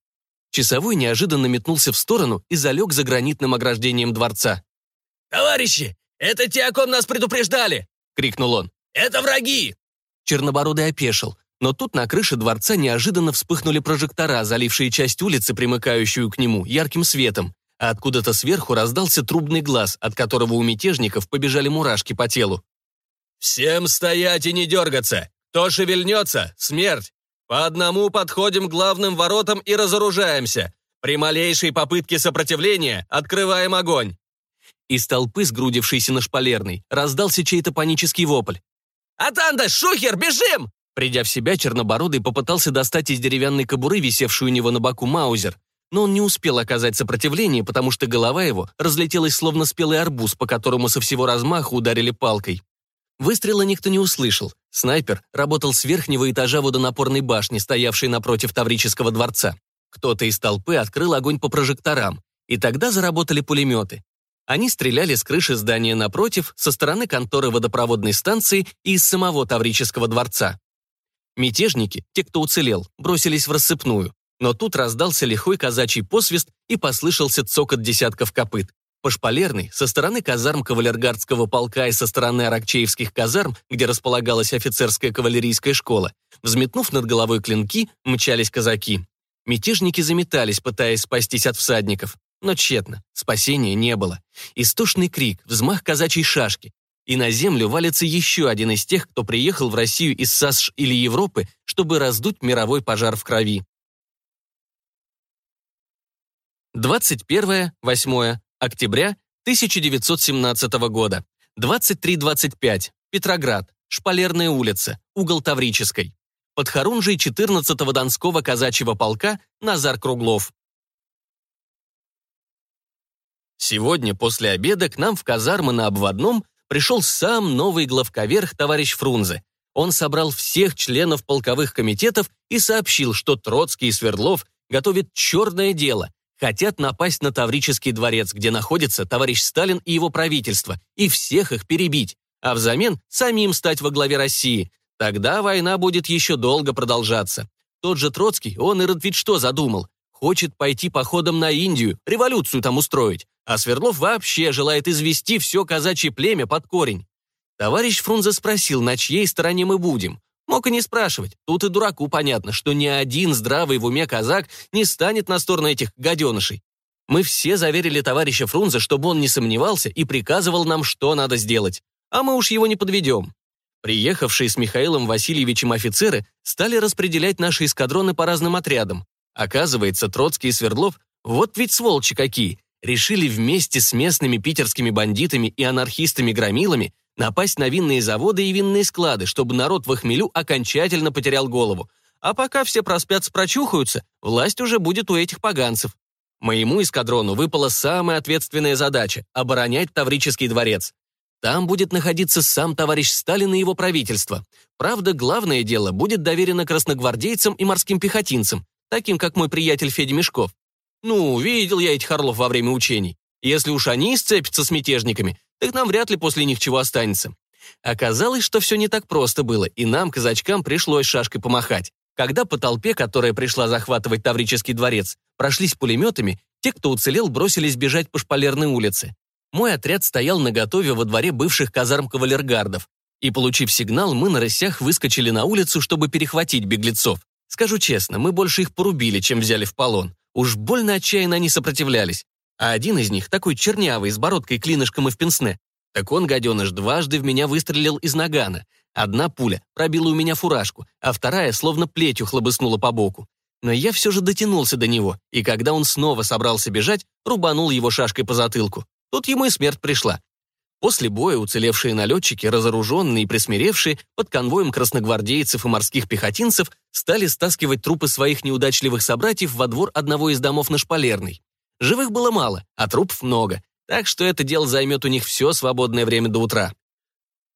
Часовой неожиданно метнулся в сторону и залег за гранитным ограждением дворца. «Товарищи, это те, о ком нас предупреждали!» — крикнул он. «Это враги!» Чернобородый опешил, но тут на крыше дворца неожиданно вспыхнули прожектора, залившие часть улицы, примыкающую к нему, ярким светом, а откуда-то сверху раздался трубный глаз, от которого у мятежников побежали мурашки по телу. «Всем стоять и не дергаться! Кто шевельнется — смерть! По одному подходим к главным воротам и разоружаемся. При малейшей попытке сопротивления открываем огонь. Из толпы, сгрудившейся на шпалерной, раздался чей-то панический вопль. «Атанда, Шухер, бежим!» Придя в себя, Чернобородый попытался достать из деревянной кобуры, висевшую у него на боку, маузер. Но он не успел оказать сопротивление, потому что голова его разлетелась словно спелый арбуз, по которому со всего размаха ударили палкой. Выстрела никто не услышал. Снайпер работал с верхнего этажа водонапорной башни, стоявшей напротив Таврического дворца. Кто-то из толпы открыл огонь по прожекторам, и тогда заработали пулеметы. Они стреляли с крыши здания напротив, со стороны конторы водопроводной станции и из самого Таврического дворца. Мятежники, те, кто уцелел, бросились в рассыпную. Но тут раздался лихой казачий посвист и послышался цокот десятков копыт. По шпалерной, со стороны казарм кавалергардского полка и со стороны аракчеевских казарм, где располагалась офицерская кавалерийская школа, взметнув над головой клинки, мчались казаки. Мятежники заметались, пытаясь спастись от всадников. Но тщетно, спасения не было. Истошный крик, взмах казачьей шашки. И на землю валится еще один из тех, кто приехал в Россию из САСШ или Европы, чтобы раздуть мировой пожар в крови. 21-8 октября 1917 года. 23.25. Петроград. Шпалерная улица. Угол Таврической. Подхорунжий 14-го Донского казачьего полка Назар Круглов. Сегодня после обеда к нам в казармы на обводном пришел сам новый главковерх товарищ Фрунзе. Он собрал всех членов полковых комитетов и сообщил, что Троцкий и Свердлов готовят черное дело, хотят напасть на Таврический дворец, где находится товарищ Сталин и его правительство, и всех их перебить, а взамен самим стать во главе России. Тогда война будет еще долго продолжаться. Тот же Троцкий, он и ведь что задумал? Хочет пойти походом на Индию, революцию там устроить. А Свердлов вообще желает извести все казачье племя под корень. Товарищ Фрунзе спросил, на чьей стороне мы будем. Мог и не спрашивать. Тут и дураку понятно, что ни один здравый в уме казак не станет на сторону этих гаденышей. Мы все заверили товарища Фрунзе, чтобы он не сомневался и приказывал нам, что надо сделать. А мы уж его не подведем. Приехавшие с Михаилом Васильевичем офицеры стали распределять наши эскадроны по разным отрядам. Оказывается, Троцкий и Свердлов, вот ведь сволочи какие, решили вместе с местными питерскими бандитами и анархистами-громилами напасть на винные заводы и винные склады, чтобы народ в охмелю окончательно потерял голову. А пока все проспят прочухаются, власть уже будет у этих поганцев. Моему эскадрону выпала самая ответственная задача – оборонять Таврический дворец. Там будет находиться сам товарищ Сталин и его правительство. Правда, главное дело будет доверено красногвардейцам и морским пехотинцам, таким как мой приятель Федя Мешков. Ну, видел я этих орлов во время учений. Если уж они сцепятся с мятежниками, так нам вряд ли после них чего останется. Оказалось, что все не так просто было, и нам, казачкам, пришлось шашкой помахать. Когда по толпе, которая пришла захватывать Таврический дворец, прошлись пулеметами, те, кто уцелел, бросились бежать по шпалерной улице. Мой отряд стоял наготове во дворе бывших казарм кавалергардов. И, получив сигнал, мы на рысях выскочили на улицу, чтобы перехватить беглецов. Скажу честно, мы больше их порубили, чем взяли в полон. Уж больно отчаянно они сопротивлялись. А один из них, такой чернявый, с бородкой, клинышком и в пенсне, так он, гаденыш, дважды в меня выстрелил из нагана. Одна пуля пробила у меня фуражку, а вторая словно плетью хлобыснула по боку. Но я все же дотянулся до него, и когда он снова собрался бежать, рубанул его шашкой по затылку. Тут ему и смерть пришла. После боя уцелевшие налетчики, разоруженные и присмиревшие, под конвоем красногвардейцев и морских пехотинцев стали стаскивать трупы своих неудачливых собратьев во двор одного из домов на Шпалерной. Живых было мало, а трупов много, так что это дело займет у них все свободное время до утра.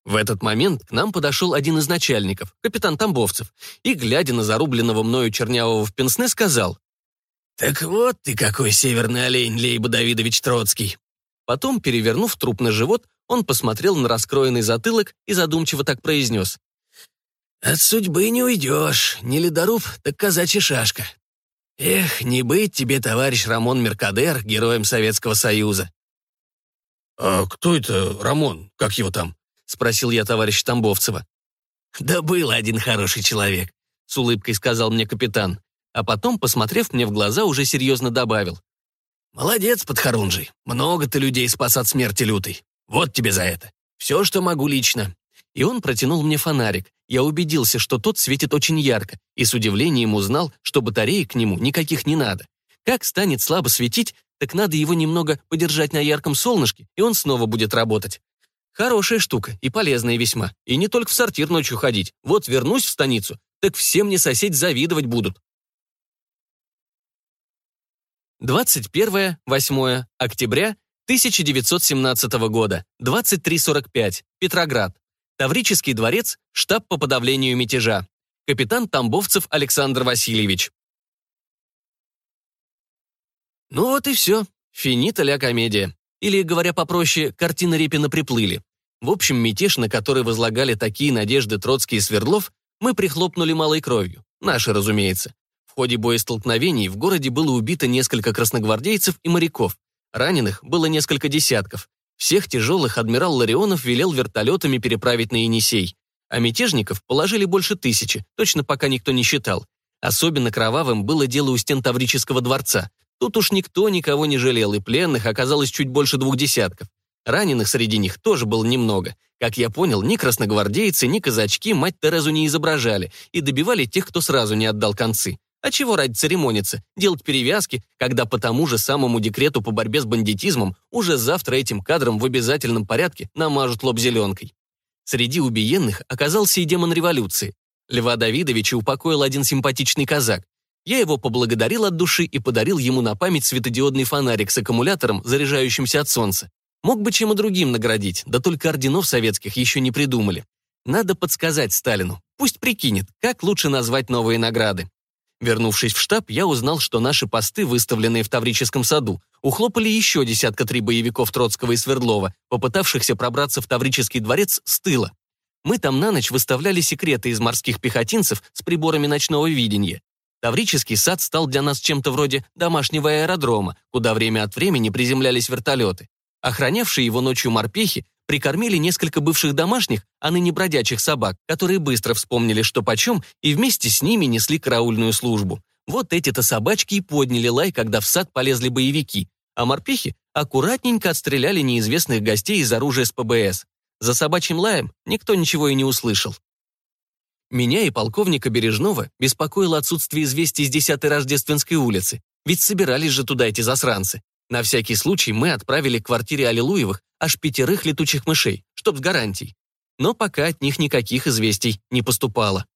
В этот момент к нам подошел один из начальников, капитан Тамбовцев, и, глядя на зарубленного мною чернявого в пенсне, сказал, «Так вот ты какой северный олень, Лейба Давидович Троцкий. Потом, перевернув труп на живот, он посмотрел на раскроенный затылок и задумчиво так произнес. «От судьбы не уйдешь, не ледоруб, так казачья шашка. Эх, не быть тебе, товарищ Рамон Меркадер, героем Советского Союза». «А кто это Рамон? Как его там?» — спросил я товарища Тамбовцева. «Да был один хороший человек», — с улыбкой сказал мне капитан, а потом, посмотрев мне в глаза, уже серьезно добавил. «Молодец, Подхорунжий. Много ты людей спас от смерти лютой. Вот тебе за это. Все, что могу лично». И он протянул мне фонарик. Я убедился, что тот светит очень ярко, и с удивлением узнал, что батареи к нему никаких не надо. Как станет слабо светить, так надо его немного подержать на ярком солнышке, и он снова будет работать. Хорошая штука и полезная весьма. И не только в сортир ночью ходить. Вот вернусь в станицу, так все мне соседи завидовать будут. 21-8 октября 1917 года, 23.45, Петроград. Таврический дворец, штаб по подавлению мятежа. Капитан Тамбовцев Александр Васильевич. Ну вот и все. Финита ля комедия. Или, говоря попроще, картина Репина приплыли. В общем, мятеж, на который возлагали такие надежды Троцкий и Свердлов, мы прихлопнули малой кровью. Наши, разумеется ходе боестолкновений в городе было убито несколько красногвардейцев и моряков. Раненых было несколько десятков. Всех тяжелых адмирал Ларионов велел вертолетами переправить на Енисей. А мятежников положили больше тысячи, точно пока никто не считал. Особенно кровавым было дело у стен Таврического дворца. Тут уж никто никого не жалел, и пленных оказалось чуть больше двух десятков. Раненых среди них тоже было немного. Как я понял, ни красногвардейцы, ни казачки мать Терезу не изображали и добивали тех, кто сразу не отдал концы. А чего ради церемониться, делать перевязки, когда по тому же самому декрету по борьбе с бандитизмом уже завтра этим кадром в обязательном порядке намажут лоб зеленкой? Среди убиенных оказался и демон революции. Льва Давидовича упокоил один симпатичный казак. Я его поблагодарил от души и подарил ему на память светодиодный фонарик с аккумулятором, заряжающимся от солнца. Мог бы чем и другим наградить, да только орденов советских еще не придумали. Надо подсказать Сталину, пусть прикинет, как лучше назвать новые награды. Вернувшись в штаб, я узнал, что наши посты, выставленные в Таврическом саду, ухлопали еще десятка три боевиков Троцкого и Свердлова, попытавшихся пробраться в Таврический дворец с тыла. Мы там на ночь выставляли секреты из морских пехотинцев с приборами ночного видения. Таврический сад стал для нас чем-то вроде домашнего аэродрома, куда время от времени приземлялись вертолеты. Охранявшие его ночью морпехи прикормили несколько бывших домашних, а ныне бродячих собак, которые быстро вспомнили, что почем, и вместе с ними несли караульную службу. Вот эти-то собачки и подняли лай, когда в сад полезли боевики. а морпехи аккуратненько отстреляли неизвестных гостей из оружия с ПБС. За собачьим лаем никто ничего и не услышал. Меня и полковника Бережного беспокоило отсутствие известий с 10-й Рождественской улицы, ведь собирались же туда эти засранцы. На всякий случай мы отправили к квартире Аллилуевых аж пятерых летучих мышей, чтоб с гарантией. Но пока от них никаких известий не поступало.